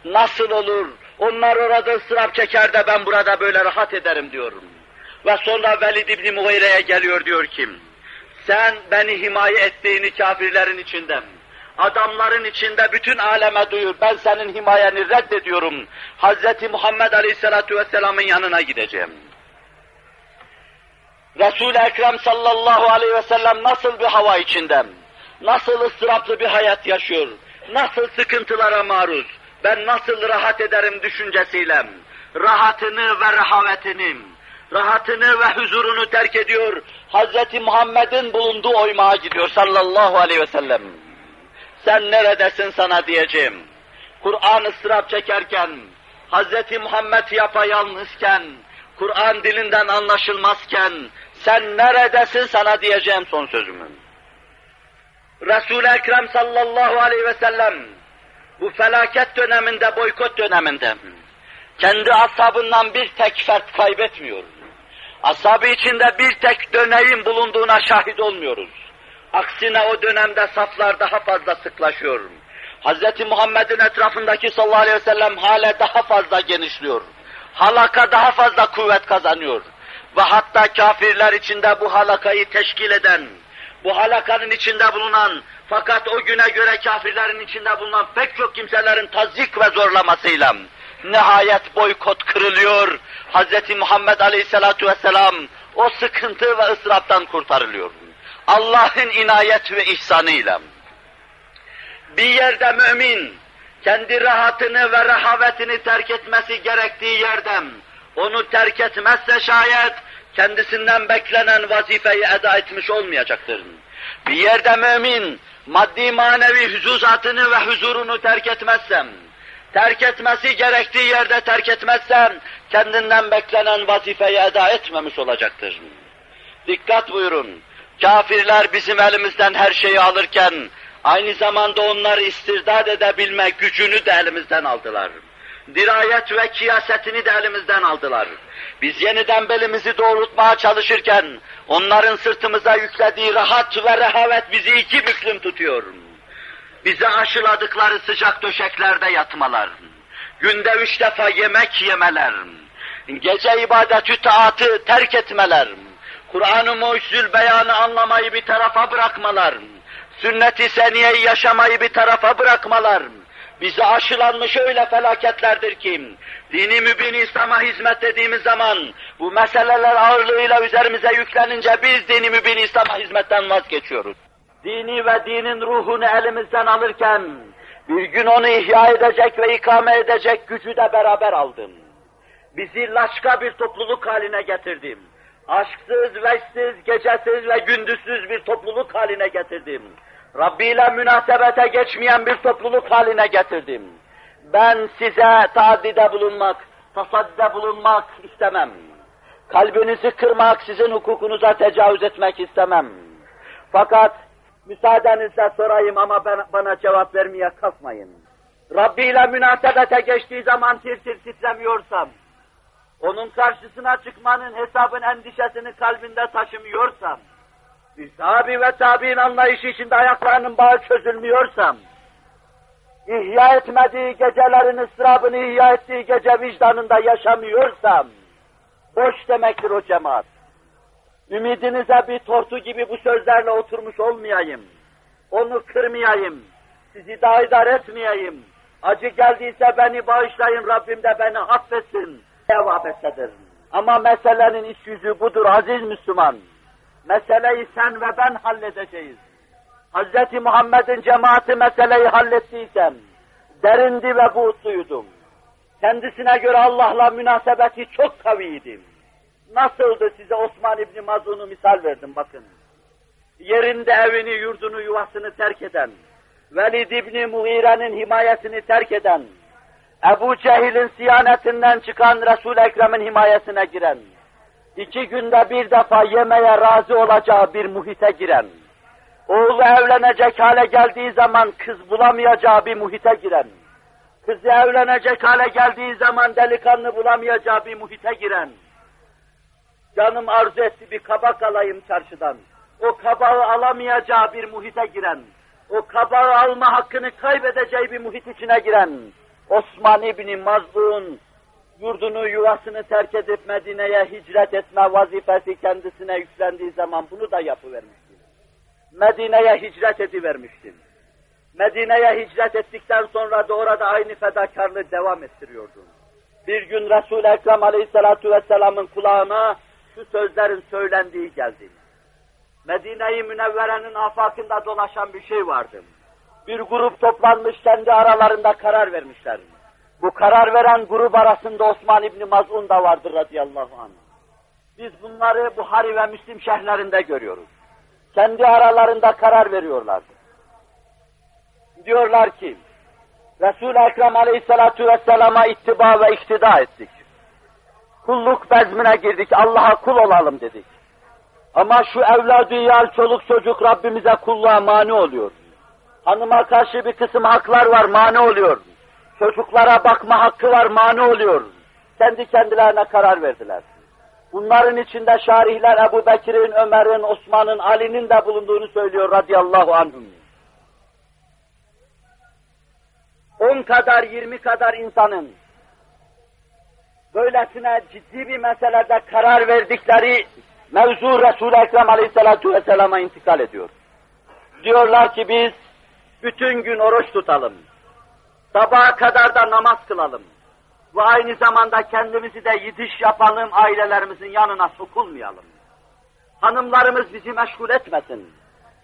Nasıl olur? Onlar orada ıstırap çeker de ben burada böyle rahat ederim diyorum. Ve sonra Velid İbni Mugheyre'ye geliyor diyor ki, sen beni himaye ettiğini kafirlerin içinden, adamların içinde bütün aleme duyur, ben senin himayeni reddediyorum. Hz. Muhammed Aleyhisselatü Vesselam'ın yanına gideceğim. Resul-i Ekrem sallallahu aleyhi ve sellem nasıl bir hava içinde, nasıl ıstıraplı bir hayat yaşıyor, nasıl sıkıntılara maruz, ben nasıl rahat ederim düşüncesiyle, rahatını ve rehavetini, rahatını ve huzurunu terk ediyor, Hz. Muhammed'in bulunduğu oymağa gidiyor sallallahu aleyhi ve sellem. Sen neredesin sana diyeceğim. Kur'an ıstırap çekerken, Hz. Muhammed yapayalnızken, Kur'an dilinden anlaşılmazken, sen neredesin sana diyeceğim son sözümü. Resul-i Ekrem sallallahu aleyhi ve sellem, bu felaket döneminde, boykot döneminde, kendi ashabından bir tek fert kaybetmiyor. Ashabı içinde bir tek döneyin bulunduğuna şahit olmuyoruz. Aksine o dönemde saflar daha fazla sıklaşıyor. Hz. Muhammed'in etrafındaki sallallahu aleyhi ve sellem hale daha fazla genişliyor. Halaka daha fazla kuvvet kazanıyor. Ve hatta kafirler içinde bu halakayı teşkil eden, bu halakanın içinde bulunan, fakat o güne göre kafirlerin içinde bulunan pek çok kimselerin tazik ve zorlamasıyla nihayet boykot kırılıyor. Hz. Muhammed Aleyhisselatu Vesselam o sıkıntı ve ıstıraptan kurtarılıyor. Allah'ın inayet ve ihsanıyla. Bir yerde mümin, kendi rahatını ve rehavetini terk etmesi gerektiği yerden, onu terk etmezse şayet, kendisinden beklenen vazifeyi eda etmiş olmayacaktır. Bir yerde mümin, maddi manevi huzuzatını ve huzurunu terk etmezsem, terk etmesi gerektiği yerde terk etmezsem, kendinden beklenen vazifeyi eda etmemiş olacaktır. Dikkat buyurun, kafirler bizim elimizden her şeyi alırken, aynı zamanda onları istirdad edebilme gücünü de elimizden aldılar. Dirayet ve kiyasetini de elimizden aldılar. Biz yeniden belimizi doğrultmaya çalışırken, onların sırtımıza yüklediği rahat ve rehavet bizi iki büklüm tutuyor. Bize aşıladıkları sıcak döşeklerde yatmalar, günde üç defa yemek yemeler, gece ibadetü taatı terk etmeler, Kur'an-ı Mucizül beyanı anlamayı bir tarafa bırakmalar, sünnet-i seniyeyi yaşamayı bir tarafa bırakmalar, bize aşılanmış öyle felaketlerdir ki, dini mübin İslam'a hizmet dediğimiz zaman, bu meseleler ağırlığıyla üzerimize yüklenince biz dini mübin İslam'a hizmetten vazgeçiyoruz. Dini ve dinin ruhunu elimizden alırken, bir gün onu ihya edecek ve ikame edecek gücü de beraber aldım. Bizi laçka bir topluluk haline getirdim. Aşksız, veçsiz, gecesiz ve gündüzsüz bir topluluk haline getirdim. Rabbi ile münasebete geçmeyen bir topluluk haline getirdim. Ben size taaddide bulunmak, tasaddide bulunmak istemem. Kalbinizi kırmak, sizin hukukunuza tecavüz etmek istemem. Fakat müsaadenizle sorayım ama ben, bana cevap vermeye kalkmayın. Rabbi ile münasebete geçtiği zaman tir tir titremiyorsam, onun karşısına çıkmanın hesabın endişesini kalbinde taşımıyorsam, tabi ve tabi'in anlayışı içinde ayaklarının bağı çözülmüyorsam, ihya etmediği gecelerin ıstırabını ihya ettiği gece vicdanında yaşamıyorsam, boş demektir o cemaat. Ümidinize bir tortu gibi bu sözlerle oturmuş olmayayım. Onu kırmayayım. Sizi daidar etmeyeyim. Acı geldiyse beni bağışlayın, Rabbim de beni affetsin. Cevabettedir. Ama meselenin iç yüzü budur aziz Müslüman. Meseleyi sen ve ben halledeceğiz. Hz. Muhammed'in cemaati meseleyi hallettiysem, derindi ve buğutluydum. Kendisine göre Allah'la münasebeti çok kaviydi. Nasıldı size Osman İbni Mazun'u misal verdim bakın. Yerinde evini, yurdunu, yuvasını terk eden, Velid İbni Muhire'nin himayesini terk eden, Ebu Cehil'in siyanetinden çıkan Resul-i Ekrem'in himayesine giren, iki günde bir defa yemeye razı olacağı bir muhite giren, oğlu evlenecek hale geldiği zaman kız bulamayacağı bir muhite giren, kızı evlenecek hale geldiği zaman delikanlı bulamayacağı bir muhite giren, canım arzu etti bir kabak alayım çarşıdan, o kabağı alamayacağı bir muhite giren, o kabağı alma hakkını kaybedeceği bir muhit içine giren, Osman İbni Mazlun, yurdunu, yuvasını terk edip Medine'ye hicret etme vazifesi kendisine yüklendiği zaman bunu da yapıvermişti. Medine'ye hicret edivermiştim. Medine'ye hicret ettikten sonra da orada aynı fedakarlığı devam ettiriyordum. Bir gün Resul-i Ekrem Aleyhisselatü Vesselam'ın kulağına şu sözlerin söylendiği geldi. Medine-i Münevvere'nin afakında dolaşan bir şey vardı. Bir grup toplanmış kendi aralarında karar vermişler. Bu karar veren grup arasında Osman İbni Maz'un da vardır radıyallahu anh. Biz bunları Buhari ve Müslim şehirlerinde görüyoruz. Kendi aralarında karar veriyorlardı. Diyorlar ki, Resul-i Ekrem aleyhissalatu vesselama ittiba ve iktida ettik. Kulluk bezmine girdik, Allah'a kul olalım dedik. Ama şu evladı yal, çoluk çocuk Rabbimize kulluğa mani oluyor. Hanıma karşı bir kısım haklar var, mani oluyor. Çocuklara bakma hakkı var, mani oluyor. Kendi kendilerine karar verdiler. Bunların içinde şarihler Ebu Bekir'in, Ömer'in, Osman'ın, Ali'nin de bulunduğunu söylüyor radıyallahu anhum. On kadar, yirmi kadar insanın böylesine ciddi bir meselede karar verdikleri mevzu Resul-i Ekrem Aleyhisselatü Vesselam'a intikal ediyor. Diyorlar ki biz bütün gün oruç tutalım. Sabaha kadar da namaz kılalım. Ve aynı zamanda kendimizi de yidiş yapalım, ailelerimizin yanına sokulmayalım. Hanımlarımız bizi meşgul etmesin.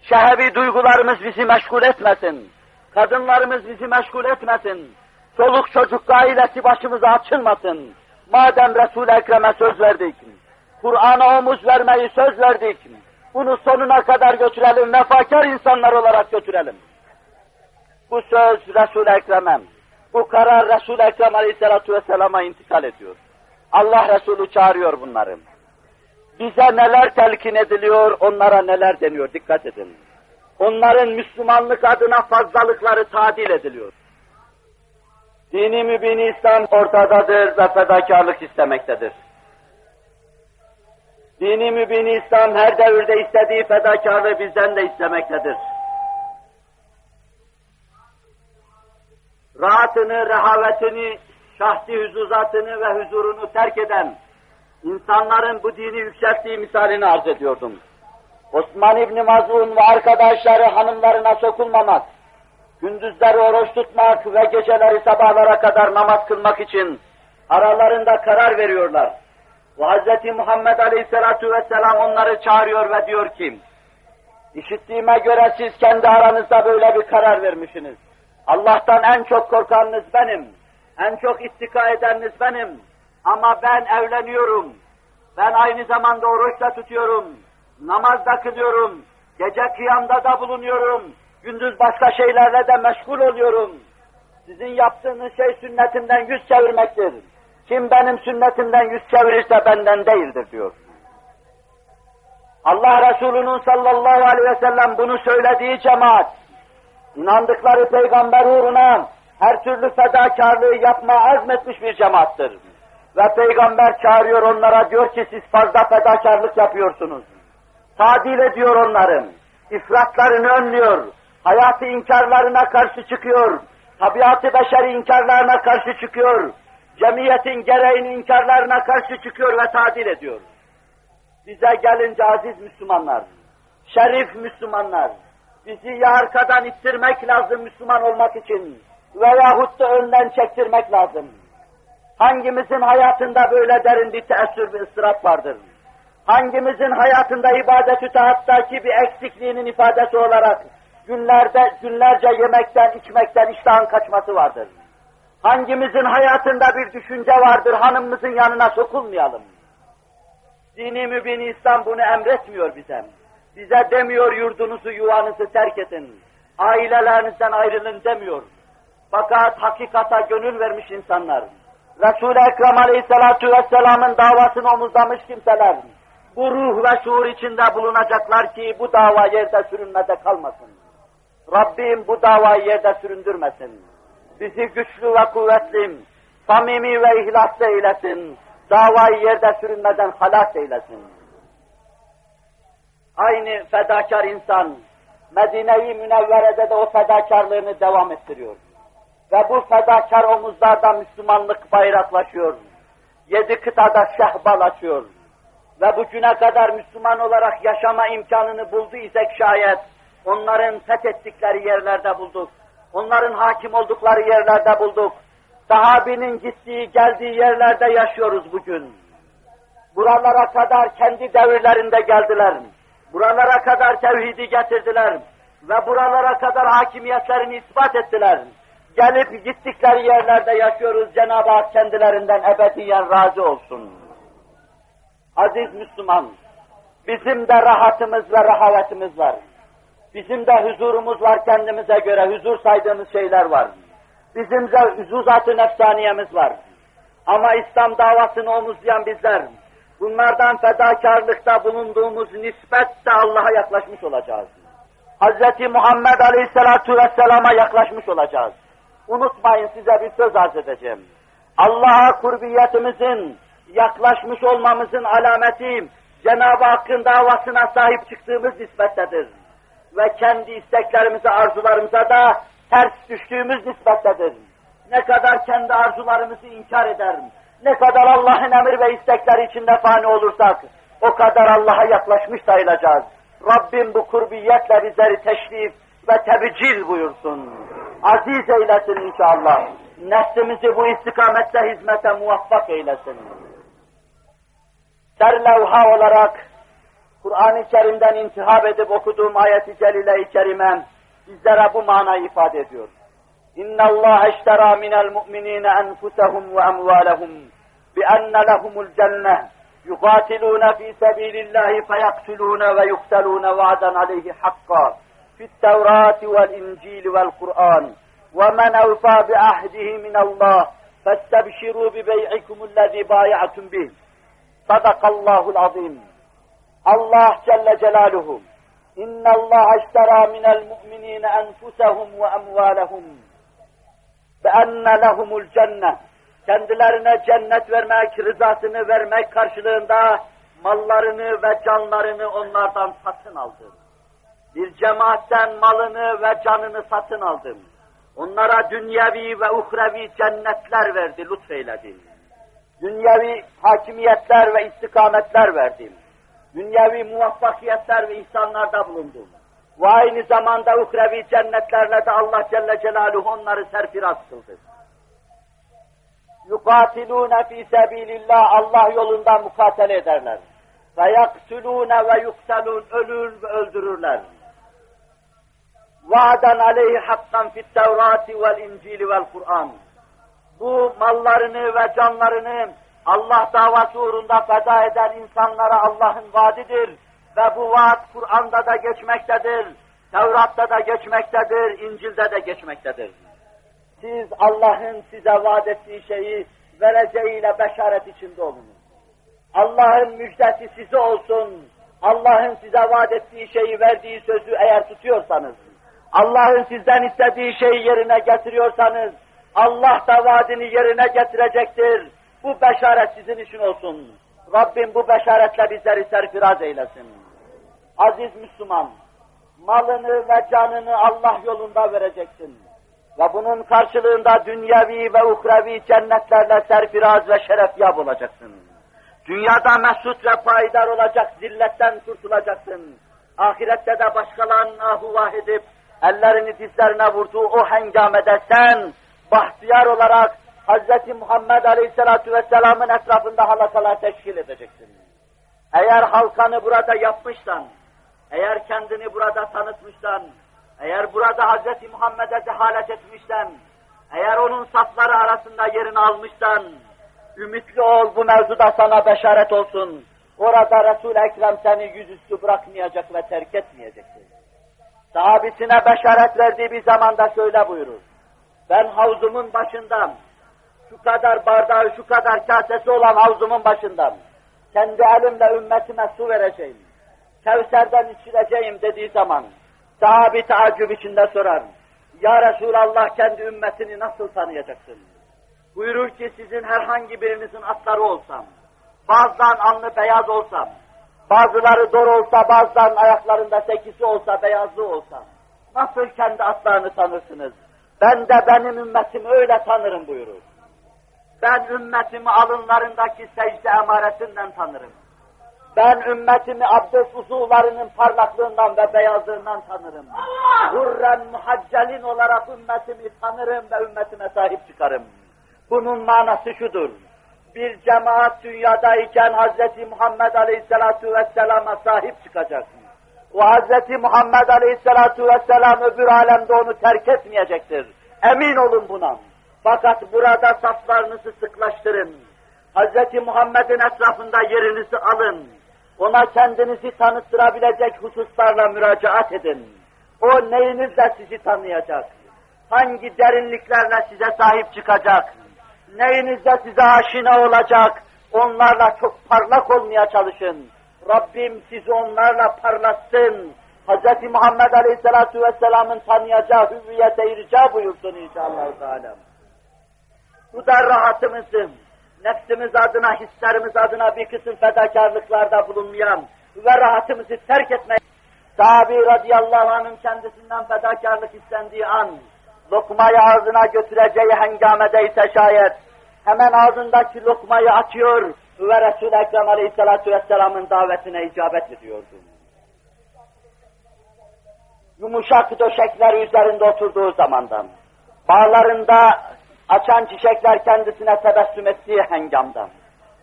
Şehevi duygularımız bizi meşgul etmesin. Kadınlarımız bizi meşgul etmesin. Çoluk çocuk ailesi başımıza açılmasın. Madem Resul-i Ekrem'e söz verdik, Kur'an'a omuz vermeyi söz verdik, bunu sonuna kadar götürelim, vefakar insanlar olarak götürelim. Bu söz Resul-i Ekrem'e, bu karar Resul-i Ekrem Aleyhisselatü Vesselam'a intikal ediyor. Allah Resulü çağırıyor bunları. Bize neler telkin ediliyor, onlara neler deniyor, dikkat edin. Onların Müslümanlık adına fazlalıkları tadil ediliyor. Dini mübini İslam ortadadır ve fedakarlık istemektedir. Dini mübini İslam her devirde istediği fedakarlığı bizden de istemektedir. Rahatını, rehavetini, şahsi huzuzatını ve huzurunu terk eden insanların bu dini yükselttiği misalini arz ediyordum. Osman İbni Mazun ve arkadaşları hanımlarına sokulmamak, gündüzleri oruç tutmak ve geceleri sabahlara kadar namaz kılmak için aralarında karar veriyorlar. Ve Hz. Muhammed Aleyhisselatü Vesselam onları çağırıyor ve diyor ki, işittiğime göre siz kendi aranızda böyle bir karar vermişsiniz. Allah'tan en çok korkanınız benim, en çok istika edeniniz benim. Ama ben evleniyorum, ben aynı zamanda oruç da tutuyorum, namaz da kılıyorum, gece kıyamda da bulunuyorum, gündüz başka şeylerle de meşgul oluyorum. Sizin yaptığınız şey sünnetimden yüz çevirmektir. Kim benim sünnetimden yüz çevirirse benden değildir diyor. Allah Resulü'nün sallallahu aleyhi ve sellem bunu söylediği cemaat, inandıkları peygamber uğruna her türlü fedakarlığı yapma azmetmiş bir cemaattır. Ve peygamber çağırıyor onlara diyor ki siz fazla fedakarlık yapıyorsunuz. Tadil ediyor onların. ifratlarını önlüyor. Hayatı inkarlarına karşı çıkıyor. tabiatı beşeri inkarlarına karşı çıkıyor, cemiyetin gereğini inkarlarına karşı çıkıyor ve tadil ediyor. Bize gelince aziz Müslümanlar, şerif Müslümanlar, bizi ya arkadan ittirmek lazım Müslüman olmak için veyahut da önden çektirmek lazım. Hangimizin hayatında böyle derin bir teessür, bir ıstırap vardır? Hangimizin hayatında ibadet-ü taattaki bir eksikliğinin ifadesi olarak günlerde, günlerce yemekten, içmekten iştahın kaçması vardır? Hangimizin hayatında bir düşünce vardır, hanımımızın yanına sokulmayalım? Dini mübin İslam bunu emretmiyor bize. Bize demiyor yurdunuzu, yuvanızı terk edin. Ailelerinizden ayrılın demiyor. Fakat hakikata gönül vermiş insanlar, Resul-i Ekrem Aleyhisselatü Vesselam'ın davasını omuzlamış kimseler, bu ruh ve şuur içinde bulunacaklar ki bu dava yerde sürünmede kalmasın. Rabbim bu davayı yerde süründürmesin. Bizi güçlü ve kuvvetli, samimi ve ihlaslı eylesin. Davayı yerde sürünmeden halas eylesin. Aynı fedakar insan, Medine-i Münevvere'de de o fedakarlığını devam ettiriyor. Ve bu fedakar omuzlarda Müslümanlık bayraklaşıyor. Yedi kıtada şehbalaşıyor. Ve bugüne kadar Müslüman olarak yaşama imkanını buldu isek şayet, onların fethettikleri yerlerde bulduk. Onların hakim oldukları yerlerde bulduk. Sahabinin gittiği, geldiği yerlerde yaşıyoruz bugün. Buralara kadar kendi devirlerinde geldiler. Buralara kadar tevhidi getirdiler. Ve buralara kadar hakimiyetlerini ispat ettiler. Gelip gittikleri yerlerde yaşıyoruz. Cenab-ı Hak kendilerinden ebediyen razı olsun. Aziz Müslüman, bizim de rahatımız ve rahavetimiz var. Bizim de huzurumuz var kendimize göre, huzur saydığımız şeyler var. Bizim de huzuzat-ı nefsaniyemiz var. Ama İslam davasını omuzlayan bizler, bunlardan fedakarlıkta bulunduğumuz nispetle Allah'a yaklaşmış olacağız. Hz. Muhammed Aleyhisselatu Vesselam'a yaklaşmış olacağız. Unutmayın size bir söz arz edeceğim. Allah'a kurbiyetimizin, yaklaşmış olmamızın alameti, Cenab-ı Hakk'ın davasına sahip çıktığımız nispettedir. Ve kendi isteklerimize, arzularımıza da ters düştüğümüz nispettedir. Ne kadar kendi arzularımızı inkar eder, ne kadar Allah'ın emir ve istekleri içinde fani olursak, o kadar Allah'a yaklaşmış sayılacağız. Rabbim bu kurbiyetle bizleri teşrif ve tebcil buyursun. Aziz eylesin inşallah. Neslimizi bu istikamette hizmete muvaffak eylesin. Serlevha olarak Kur'an-ı Kerim'den intihab edip okuduğum ayet-i celile-i kerime bizlere bu manayı ifade ediyor. İnna Allah iştera minel mu'minina enfusahum ve amwalahum بأن لهم الجنة يقاتلون في سبيل الله فيقتلون ويقتلون وعدا عليه حقا في التوراة والإنجيل والقرآن. ومن أوفى بعهده من الله فاستبشروا ببيعكم الذي بايعتم به. صدق الله العظيم. الله جل جلاله إن الله اشترى من المؤمنين أنفسهم وأموالهم بأن لهم الجنة Kendilerine cennet vermek, rızasını vermek karşılığında mallarını ve canlarını onlardan satın aldı. Bir cemaatten malını ve canını satın aldım. Onlara dünyevi ve uhrevi cennetler verdi, lütfeyledi. Dünyevi hakimiyetler ve istikametler verdim. Dünyevi muvaffakiyetler ve ihsanlarda bulundum. Ve aynı zamanda uhrevi cennetlerle de Allah Celle Celaluhu onları serfiraz kıldı. Yukatilûne fî sebîlillâh Allah yolunda mukatele ederler. Ve yaktulûne ve yuktelûn ölür ve öldürürler. Va'dan aleyhi hakkan fit tevrati vel incili vel Kur'an. Bu mallarını ve canlarını Allah davası uğrunda feda eden insanlara Allah'ın vaadidir. Ve bu vaat Kur'an'da da geçmektedir. Tevrat'ta da geçmektedir, İncil'de de geçmektedir. Siz Allah'ın size vaat ettiği şeyi vereceğiyle beşaret içinde olunuz. Allah'ın müjdesi size olsun. Allah'ın size vaat ettiği şeyi verdiği sözü eğer tutuyorsanız, Allah'ın sizden istediği şeyi yerine getiriyorsanız, Allah da vaadini yerine getirecektir. Bu beşaret sizin için olsun. Rabbim bu beşaretle bizleri serfiraz eylesin. Aziz Müslüman, malını ve canını Allah yolunda vereceksin. Ve bunun karşılığında dünyevi ve uhrevi cennetlerle serfiraz ve şerefyab olacaksın. Dünyada mesut ve payidar olacak, zilletten kurtulacaksın. Ahirette de başkalarının ahuvah edip, ellerini dizlerine vurduğu o hengamede sen, bahtiyar olarak Hz. Muhammed Aleyhisselatü Vesselam'ın etrafında halakalar teşkil edeceksin. Eğer halkanı burada yapmışsan, eğer kendini burada tanıtmışsan, eğer burada Hz. Muhammed'e dehalet etmişsen, eğer onun safları arasında yerini almışsan, ümitli ol bu mevzuda sana beşaret olsun. Orada Resul-i Ekrem seni yüzüstü bırakmayacak ve terk etmeyecektir. Sahabisine beşaret verdiği bir zamanda şöyle buyurur. Ben havzumun başından, şu kadar bardağı, şu kadar kasesi olan havzumun başından, kendi elimle ümmetime su vereceğim, Kevser'den içireceğim dediği zaman, sahabi taaccüp içinde sorar, Ya Resulallah kendi ümmetini nasıl tanıyacaksın? Buyurur ki sizin herhangi birinizin atları olsam, bazıdan alnı beyaz olsam, bazıları dor olsa, bazıdan ayaklarında sekisi olsa, beyazlı olsa, nasıl kendi atlarını tanırsınız? Ben de benim ümmetimi öyle tanırım buyurur. Ben ümmetimi alınlarındaki secde emaresinden tanırım. Ben ümmetimi abdest uzuvlarının parlaklığından ve beyazlığından tanırım. Hurren muhaccelin olarak ümmetimi tanırım ve ümmetime sahip çıkarım. Bunun manası şudur. Bir cemaat dünyadayken Hz. Muhammed Aleyhisselatu Vesselam'a sahip çıkacak. O Hz. Muhammed Aleyhisselatu Vesselam öbür alemde onu terk etmeyecektir. Emin olun buna. Fakat burada saflarınızı sıklaştırın. Hz. Muhammed'in etrafında yerinizi alın. Ona kendinizi tanıttırabilecek hususlarla müracaat edin. O neyinizle sizi tanıyacak? Hangi derinliklerle size sahip çıkacak? Neyinizle size aşina olacak? Onlarla çok parlak olmaya çalışın. Rabbim sizi onlarla parlatsın. Hz. Muhammed Aleyhisselatü Vesselam'ın tanıyacağı hüviyete irca buyursun inşallah. Bu da rahatımızın, nefsimiz adına, hislerimiz adına bir kısım fedakarlıklarda bulunmayan ve rahatımızı terk etmek. Sahabi radıyallahu anh'ın kendisinden fedakarlık istendiği an, lokmayı ağzına götüreceği hengamede ise şayet, hemen ağzındaki lokmayı açıyor ve Resul-i Ekrem aleyhissalatu vesselamın davetine icabet ediyordu. Yumuşak döşekler üzerinde oturduğu zamandan, bağlarında açan çiçekler kendisine tebessüm ettiği hengamdan,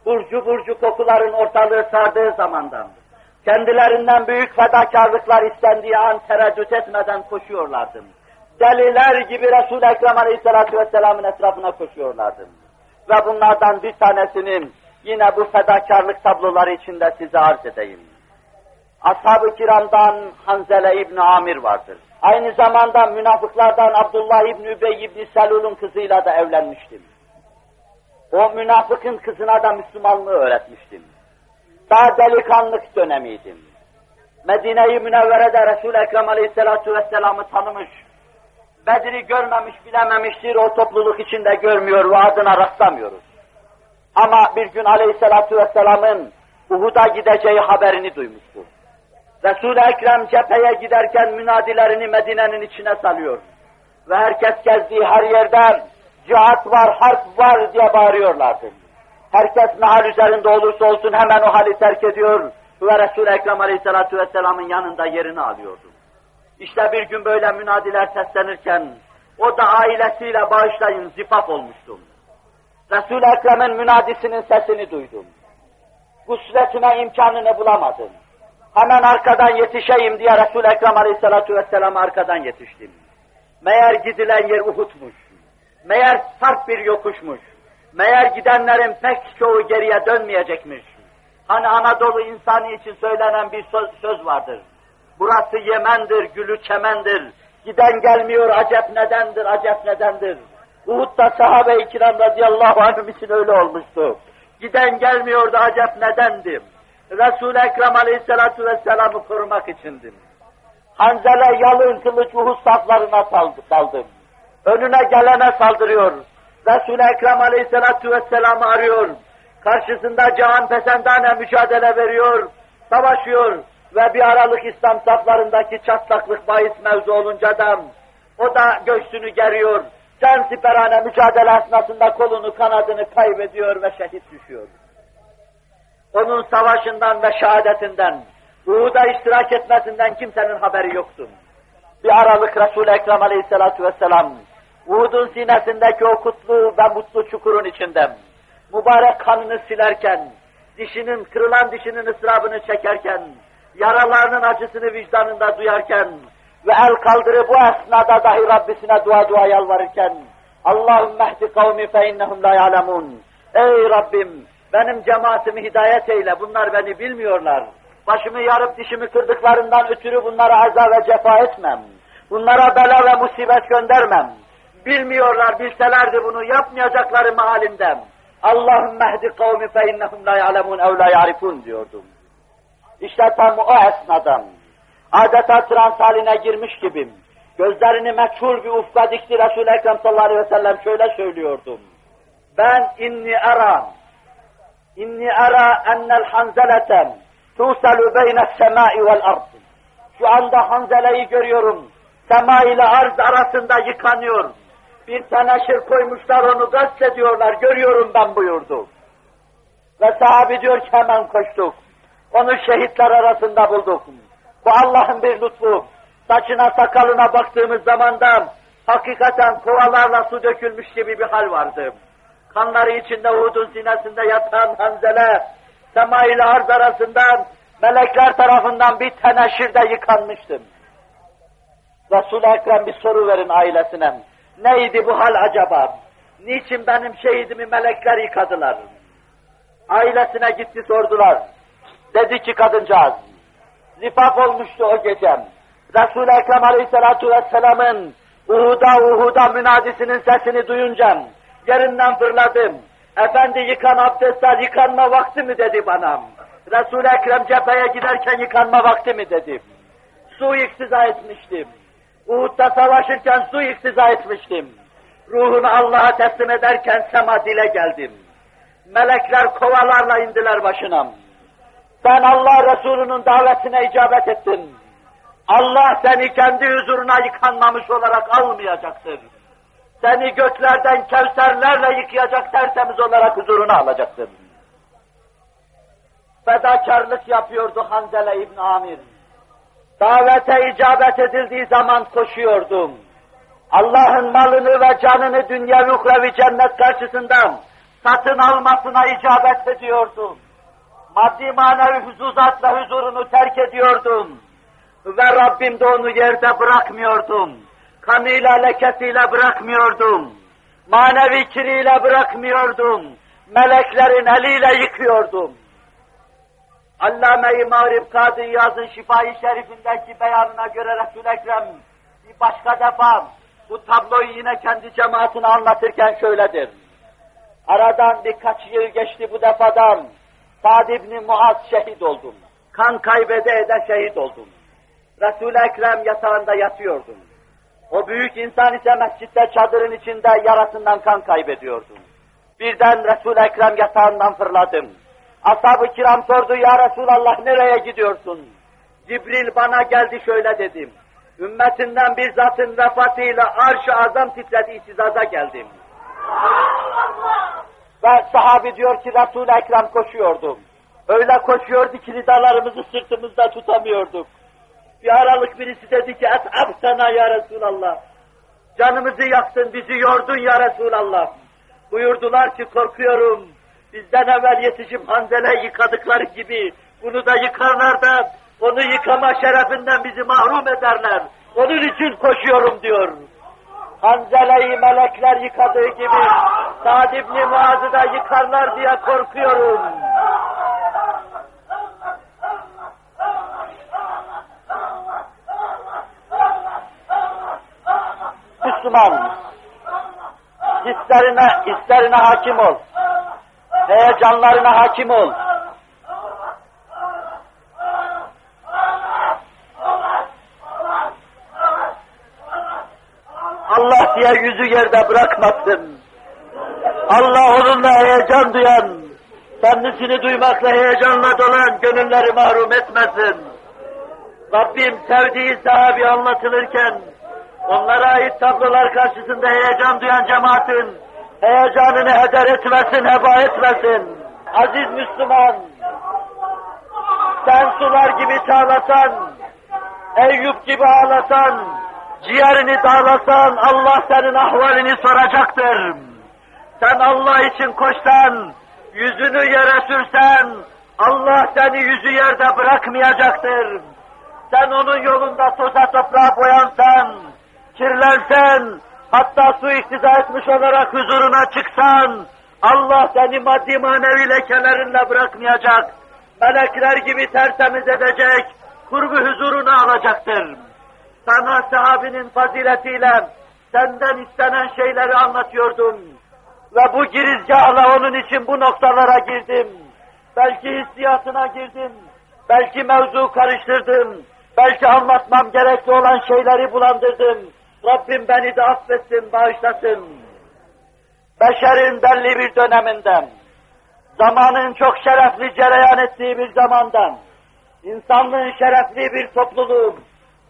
burcu burcu kokuların ortalığı sardığı zamandan, kendilerinden büyük fedakarlıklar istendiği an tereddüt etmeden koşuyorlardı. Deliler gibi Resul-i Ekrem Aleyhisselatü Vesselam'ın etrafına koşuyorlardı. Ve bunlardan bir tanesinin yine bu fedakarlık tabloları içinde size arz edeyim. Ashab-ı kiramdan Hanzele İbni Amir vardır. Aynı zamanda münafıklardan Abdullah İbni Übey İbni Selul'un kızıyla da evlenmiştim. O münafıkın kızına da Müslümanlığı öğretmiştim. Daha delikanlık dönemiydim. Medine-i Münevvere'de Resul-i Ekrem Aleyhisselatü Vesselam'ı tanımış, Bedir'i görmemiş, bilememiştir, o topluluk içinde görmüyor ve adına rastlamıyoruz. Ama bir gün Aleyhisselatü Vesselam'ın Uhud'a gideceği haberini duymuştu. Resul-i Ekrem cepheye giderken münadilerini Medine'nin içine salıyor. Ve herkes gezdiği her yerde cihat var, harp var diye bağırıyorlardı. Herkes ne üzerinde olursa olsun hemen o hali terk ediyor ve Resul-i Ekrem Aleyhisselatü Vesselam'ın yanında yerini alıyordu. İşte bir gün böyle münadiler seslenirken o da ailesiyle bağışlayın zifaf olmuştum. Resul-i Ekrem'in münadisinin sesini duydum. Gusletime imkanını bulamadım. Hemen arkadan yetişeyim diye Resul-i Ekrem Aleyhisselatü Vesselam'a arkadan yetiştim. Meğer gidilen yer Uhud'muş. Meğer sarp bir yokuşmuş. Meğer gidenlerin pek çoğu geriye dönmeyecekmiş. Hani Anadolu insanı için söylenen bir söz, söz vardır. Burası Yemen'dir, gülü çemendir. Giden gelmiyor, acep nedendir, acep nedendir. Uhud'da sahabe-i kiram radıyallahu anhüm için öyle olmuştu. Giden gelmiyordu, acep nedendim. Resul-i Ekrem aleyhissalatu vesselam'ı korumak içindim. Hanzele yalın kılıç Uhud saflarına saldım. Önüne gelene saldırıyor. Resul-i Ekrem aleyhissalatu vesselam'ı arıyor. Karşısında can pesendane mücadele veriyor, savaşıyor ve bir aralık İslam saflarındaki çatlaklık bahis mevzu olunca da O da göğsünü geriyor. Can siperhane mücadele esnasında kolunu kanadını kaybediyor ve şehit düşüyor. Onun savaşından ve şehadetinden, Uhud'a iştirak etmesinden kimsenin haberi yoktu. Bir aralık Resul-i Ekrem aleyhissalatu vesselam, Uhud'un sinesindeki o kutlu ve mutlu çukurun içinde, mübarek kanını silerken, dişinin, kırılan dişinin ıstırabını çekerken, yaralarının acısını vicdanında duyarken ve el kaldırıp bu esnada dahi Rabbisine dua dua yalvarırken, Allahümme ehdi kavmi fe innehum la ya'lemun. Ey Rabbim, benim cemaatimi hidayet eyle, bunlar beni bilmiyorlar. Başımı yarıp dişimi kırdıklarından ötürü bunlara aza ve cefa etmem. Bunlara bela ve musibet göndermem. Bilmiyorlar, bilselerdi bunu yapmayacakları halinde. Allahümme ehdi kavmi fe innehum la ya'lemun ev la ya'rifun diyordum. İşte tam o esnada adeta trans haline girmiş gibiyim. Gözlerini meçhul bir ufka dikti Resul-i Ekrem sallallahu aleyhi ve sellem şöyle söylüyordum. Ben inni ara inni ara ennel hanzeleten tusalu beyne semai vel ard. Şu anda hanzeleyi görüyorum. Sema ile arz arasında yıkanıyor. Bir teneşir koymuşlar onu gasp ediyorlar. Görüyorum ben buyurdu. Ve sahabi diyor ki hemen koştuk. Onu şehitler arasında bulduk. Bu Allah'ın bir lütfu. Saçına sakalına baktığımız zaman da hakikaten kovalarla su dökülmüş gibi bir hal vardı. Kanları içinde Uhud'un sinesinde yatan Hanzele, sema ile arz arasında melekler tarafından bir teneşirde yıkanmıştım. Resul-i Ekrem bir soru verin ailesine. Neydi bu hal acaba? Niçin benim şehidimi melekler yıkadılar? Ailesine gitti sordular. Dedi ki kadıncağız, zifaf olmuştu o gece. Resul-i Ekrem Aleyhisselatü Vesselam'ın Uhud'a Uhud'a münadisinin sesini duyunca yerinden fırladım. Efendi yıkan abdestler yıkanma vakti mi dedi bana. Resul-i Ekrem cepheye giderken yıkanma vakti mi dedim. Su iktiza etmiştim. Uhud'da savaşırken su iktiza etmiştim. Ruhunu Allah'a teslim ederken sema dile geldim. Melekler kovalarla indiler başına. Sen Allah Resulü'nün davetine icabet ettin. Allah seni kendi huzuruna yıkanmamış olarak almayacaktır. Seni göklerden kevserlerle yıkayacak tertemiz olarak huzuruna alacaktır. Fedakarlık yapıyordu Hanzele İbn Amir. Davete icabet edildiği zaman koşuyordum. Allah'ın malını ve canını dünya uhrevi cennet karşısında satın almasına icabet ediyordum. Maddi manevi huzuzatla huzurunu terk ediyordum. Ve Rabbim de onu yerde bırakmıyordum. Kanıyla lekesiyle bırakmıyordum. Manevi kiriyle bırakmıyordum. Meleklerin eliyle yıkıyordum. Allame-i Mağrib Kadı Yaz'ın Şifai Şerifindeki beyanına göre Resul-i Ekrem bir başka defa bu tabloyu yine kendi cemaatine anlatırken şöyledir. Aradan birkaç yıl geçti bu defadan. Sa'd ibn Muaz şehit oldum. Kan kaybede ede şehit oldum. Resul-i Ekrem yatağında yatıyordum. O büyük insan ise mescitte çadırın içinde yarasından kan kaybediyordum. Birden Resul-i Ekrem yatağından fırladım. Ashab-ı kiram sordu, Ya Resulallah nereye gidiyorsun? Cibril bana geldi şöyle dedim. Ümmetinden bir zatın vefatıyla arş-ı azam titredi, itizaza geldim. Ve sahabi diyor ki Resul-i Ekrem koşuyordum. Öyle koşuyordu ki lidalarımızı sırtımızda tutamıyorduk. Bir aralık birisi dedi ki sana ya Resulallah. Canımızı yaktın, bizi yordun ya Resulallah. Buyurdular ki korkuyorum. Bizden evvel yetişip Hanzele yıkadıkları gibi bunu da yıkarlar da onu yıkama şerefinden bizi mahrum ederler. Onun için koşuyorum diyor. Hanzele'yi melekler yıkadığı gibi Sa'd ibn Muaz'ı da yıkarlar diye korkuyorum. Müslüman, hislerine, hislerine hakim ol. Heyecanlarına hakim ol. Allah diye yüzü yerde bırakmasın. Allah onunla heyecan duyan, kendisini duymakla heyecanla dolan gönülleri mahrum etmesin. Rabbim sevdiği sahabi anlatılırken, onlara ait tablolar karşısında heyecan duyan cemaatin heyecanını heder etmesin, heba etmesin. Aziz Müslüman, sen sular gibi çağlasan, Eyüp gibi ağlasan, ciğerini dağlasan Allah senin ahvalini soracaktır. Sen Allah için koşsan, yüzünü yere sürsen, Allah seni yüzü yerde bırakmayacaktır. Sen onun yolunda toza toprağa boyansan, kirlensen, hatta su iktiza etmiş olarak huzuruna çıksan, Allah seni maddi manevi lekelerinle bırakmayacak. Melekler gibi tertemiz edecek, kurbu huzuruna alacaktır. Sana sahabinin faziletiyle senden istenen şeyleri anlatıyordum. Ve bu girizgahla onun için bu noktalara girdim. Belki hissiyatına girdim. Belki mevzu karıştırdım. Belki anlatmam gerekli olan şeyleri bulandırdım. Rabbim beni de affetsin, bağışlasın. Beşerin belli bir döneminden, zamanın çok şerefli cereyan ettiği bir zamandan, insanlığın şerefli bir topluluğum,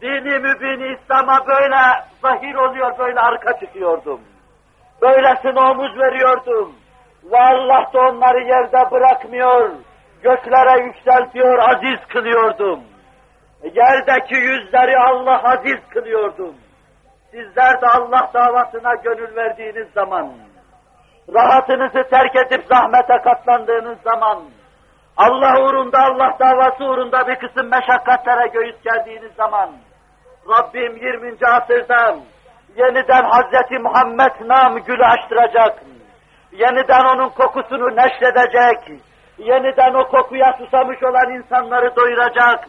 dini mübini İslam'a böyle zahir oluyor, böyle arka çıkıyordum. Böylesine omuz veriyordum. Ve Allah da onları yerde bırakmıyor, göklere yükseltiyor, aziz kılıyordum. Yerdeki yüzleri Allah aziz kılıyordum. Sizler de Allah davasına gönül verdiğiniz zaman, rahatınızı terk edip zahmete katlandığınız zaman, Allah uğrunda, Allah davası uğrunda bir kısım meşakkatlere göğüs geldiğiniz zaman, Rabbim 20. asırda yeniden Hazreti Muhammed nam gülü açtıracak, yeniden onun kokusunu neşredecek, yeniden o kokuya susamış olan insanları doyuracak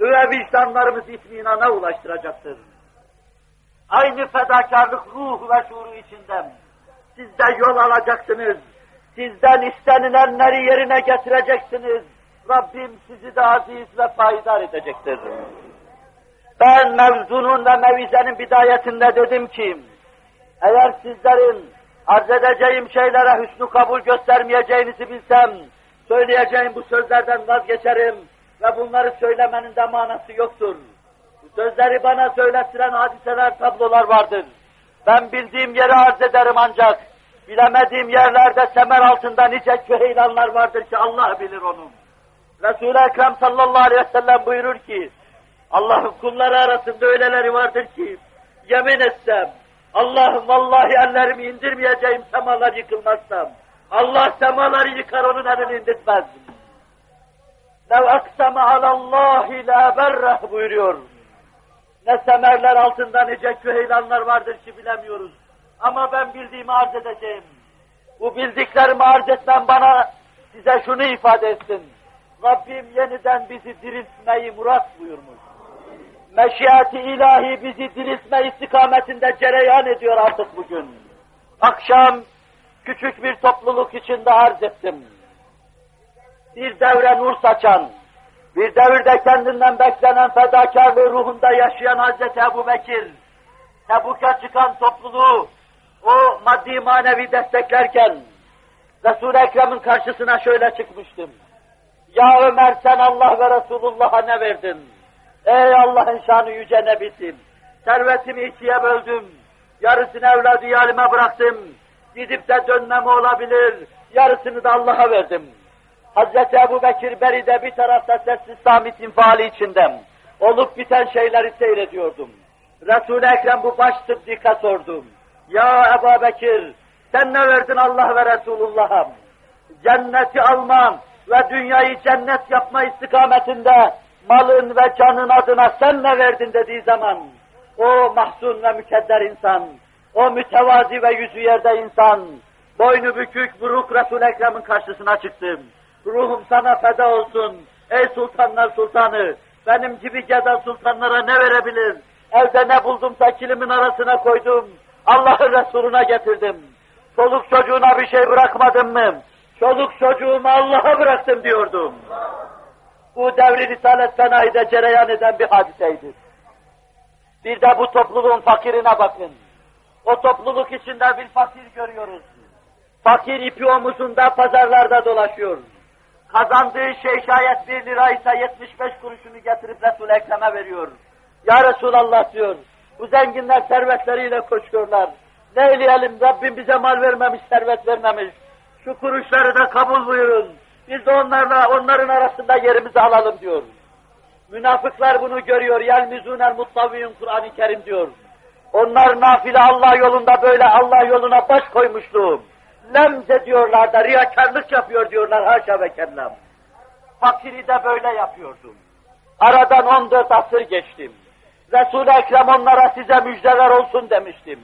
ve vicdanlarımız itminana ulaştıracaktır. Aynı fedakarlık ruh ve şuuru içinden siz de yol alacaksınız. Sizden istenilenleri yerine getireceksiniz. Rabbim sizi de aziz ve payidar edecektir. Ben mevzunun ve mevizenin bidayetinde dedim ki, eğer sizlerin arz edeceğim şeylere hüsnü kabul göstermeyeceğinizi bilsem, söyleyeceğim bu sözlerden vazgeçerim ve bunları söylemenin de manası yoktur. Sözleri bana söylettiren hadiseler, tablolar vardır. Ben bildiğim yeri arz ederim ancak, bilemediğim yerlerde semer altında nice köheylanlar vardır ki Allah bilir onu. Resul-i Ekrem sallallahu aleyhi ve sellem buyurur ki, Allah'ın kulları arasında öyleleri vardır ki, yemin etsem, Allah'ım vallahi ellerimi indirmeyeceğim semalar yıkılmazsam, Allah semaları yıkar onun elini indirtmez. Lev aksama alallahi la berreh buyuruyor. Ne semerler altında nice küheylanlar vardır ki bilemiyoruz. Ama ben bildiğimi arz edeceğim. Bu bildiklerimi arz etmem bana size şunu ifade etsin. Rabbim yeniden bizi diriltmeyi murat buyurmuş. Meşiyati ilahi bizi diriltme istikametinde cereyan ediyor artık bugün. Akşam küçük bir topluluk içinde arz ettim. Bir devre nur saçan, bir devirde kendinden beklenen fedakarlığı ruhunda yaşayan Hazreti Ebu Bekir, Tebuk'a çıkan topluluğu o maddi manevi desteklerken Resul-i Ekrem'in karşısına şöyle çıkmıştım. Ya Ömer sen Allah ve Resulullah'a ne verdin? Ey Allah'ın şanı yüce nebisim. Servetimi ikiye böldüm. Yarısını evladı yalime bıraktım. Gidip de dönmem olabilir. Yarısını da Allah'a verdim. Hazreti Ebu Bekir Beri'de bir tarafta sessiz samit infiali içindem. Olup biten şeyleri seyrediyordum. Resul-i Ekrem bu baş sıddika sordum. Ya Ebu Bekir, sen ne verdin Allah ve Resulullah'a? Cenneti alman ve dünyayı cennet yapma istikametinde malın ve canın adına sen ne verdin dediği zaman, o mahzun ve mükedder insan, o mütevazi ve yüzü yerde insan, boynu bükük, buruk Resul-i Ekrem'in karşısına çıktım. Ruhum sana feda olsun, ey sultanlar sultanı, benim gibi geda sultanlara ne verebilir? Evde ne buldumsa kilimin arasına koydum, Allah'ın Resuluna getirdim. Çoluk çocuğuna bir şey bırakmadım mı? Çoluk çocuğumu Allah'a bıraktım diyordum. Bu devri Risalet Fenayi'de cereyan eden bir hadiseydi. Bir de bu topluluğun fakirine bakın. O topluluk içinde bir fakir görüyoruz. Fakir ipi omuzunda pazarlarda dolaşıyor. Kazandığı şey şayet bir lira ise 75 kuruşunu getirip Resul-i Ekrem'e veriyor. Ya Resulallah diyor, Bu zenginler servetleriyle koşuyorlar. Ne eyleyelim Rabbim bize mal vermemiş, servet vermemiş. Şu kuruşları da kabul buyurun. Biz de onlarla, onların arasında yerimizi alalım diyor. Münafıklar bunu görüyor. Yelmizûnel muttaviyun Kur'an-ı Kerim diyor. Onlar nafile Allah yolunda böyle Allah yoluna baş koymuşluğum. Lemze diyorlar da riyakarlık yapıyor diyorlar haşa ve kellem. Fakiri de böyle yapıyordum. Aradan 14 asır geçtim. Resul-i Ekrem onlara size müjdeler olsun demiştim.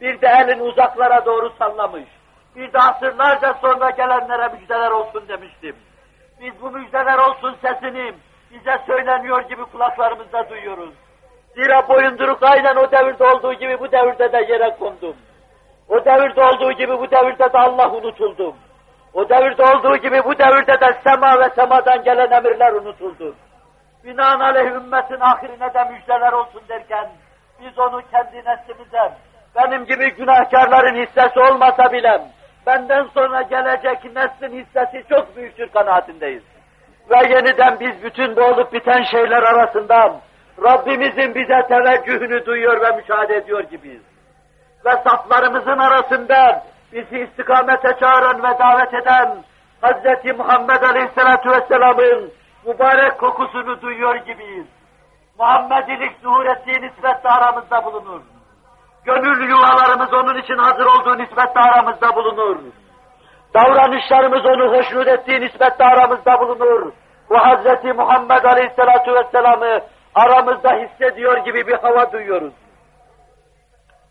Bir de elin uzaklara doğru sallamış. Bir de asırlarca sonra gelenlere müjdeler olsun demiştim. Biz bu müjdeler olsun sesini bize söyleniyor gibi kulaklarımızda duyuyoruz. Zira boyunduruk aynen o devirde olduğu gibi bu devirde de yere kondum. O devirde olduğu gibi bu devirde de Allah unutuldum. O devirde olduğu gibi bu devirde de sema ve semadan gelen emirler unutuldu. Binaenaleyh ümmetin ahirine de müjdeler olsun derken biz onu kendi neslimize, benim gibi günahkarların hissesi olmasa bile benden sonra gelecek neslin hissesi çok büyüktür kanaatindeyiz. Ve yeniden biz bütün bu olup biten şeyler arasından Rabbimizin bize teveccühünü duyuyor ve müşahede ediyor gibiyiz. Ve saflarımızın arasında bizi istikamete çağıran ve davet eden Hz. Muhammed Aleyhisselatü Vesselam'ın mübarek kokusunu duyuyor gibiyiz. Muhammedilik zuhur ettiği nispetle aramızda bulunur. Gönül yuvalarımız onun için hazır olduğu nispetle aramızda bulunur. Davranışlarımız onu hoşnut ettiği nispetle aramızda bulunur. Bu Hz. Muhammed Aleyhisselatü Vesselam'ı aramızda hissediyor gibi bir hava duyuyoruz.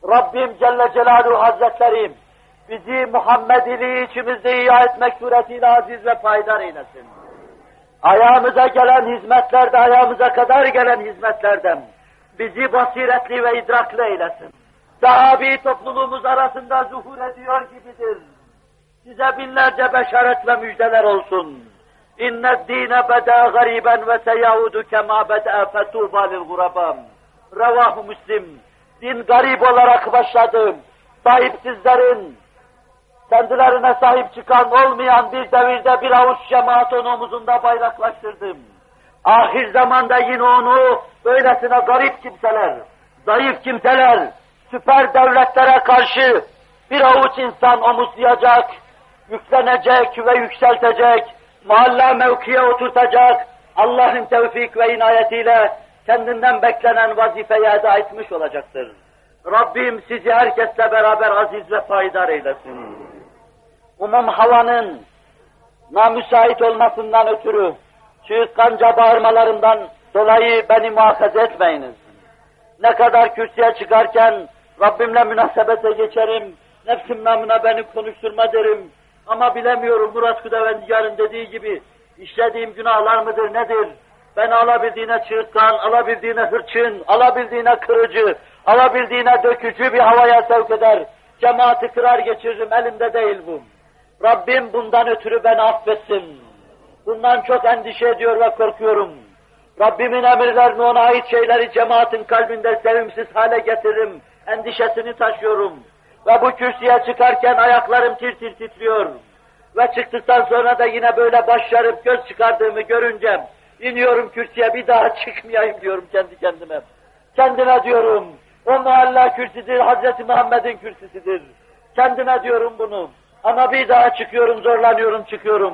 Rabbim Celle Celaluhu Hazretleri bizi Muhammediliği içimizde ihya etmek suretiyle aziz ve faydar eylesin. Ayağımıza gelen hizmetlerde, ayağımıza kadar gelen hizmetlerden bizi basiretli ve idraklı eylesin. Sahabi topluluğumuz arasında zuhur ediyor gibidir. Size binlerce beşaret ve müjdeler olsun. Beda gariben ve seyaudu kema beda fetuba lil gurabam. Revahu Müslim. Din garip olarak başladı. Sahipsizlerin, kendilerine sahip çıkan olmayan bir devirde bir avuç cemaat onu omuzunda bayraklaştırdım. Ahir zamanda yine onu böylesine garip kimseler, zayıf kimseler, süper devletlere karşı bir avuç insan omuzlayacak, yüklenecek ve yükseltecek, mahalle mevkiye oturtacak, Allah'ın tevfik ve inayetiyle kendinden beklenen vazifeyi eda etmiş olacaktır. Rabbim sizi herkesle beraber aziz ve payidar eylesin. Umum havanın namüsait olmasından ötürü çığırtkanca bağırmalarından dolayı beni muhafaza etmeyiniz. Ne kadar kürsüye çıkarken Rabbimle münasebete geçerim, nefsim namına beni konuşturma derim. Ama bilemiyorum Murat Kudevendigar'ın dediği gibi işlediğim günahlar mıdır nedir? Ben alabildiğine çığırtkan, alabildiğine hırçın, alabildiğine kırıcı, alabildiğine dökücü bir havaya sevk eder. Cemaati kırar geçiririm, elimde değil bu. Rabbim bundan ötürü beni affetsin. Bundan çok endişe ediyor ve korkuyorum. Rabbimin emirlerini ona ait şeyleri cemaatin kalbinde sevimsiz hale getiririm. Endişesini taşıyorum. Ve bu kürsüye çıkarken ayaklarım tir tir titriyor. Ve çıktıktan sonra da yine böyle başlarıp göz çıkardığımı görünce iniyorum kürsüye bir daha çıkmayayım diyorum kendi kendime. Kendime diyorum o muhalla kürsüdür, Hz. Muhammed'in kürsüsüdür. Kendime diyorum bunu. Ama bir daha çıkıyorum, zorlanıyorum, çıkıyorum.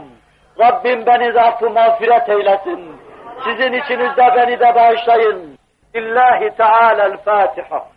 Rabbim beni de affı mağfiret eylesin. Sizin içinizde beni de bağışlayın. İllahi Teala'l-Fatiha.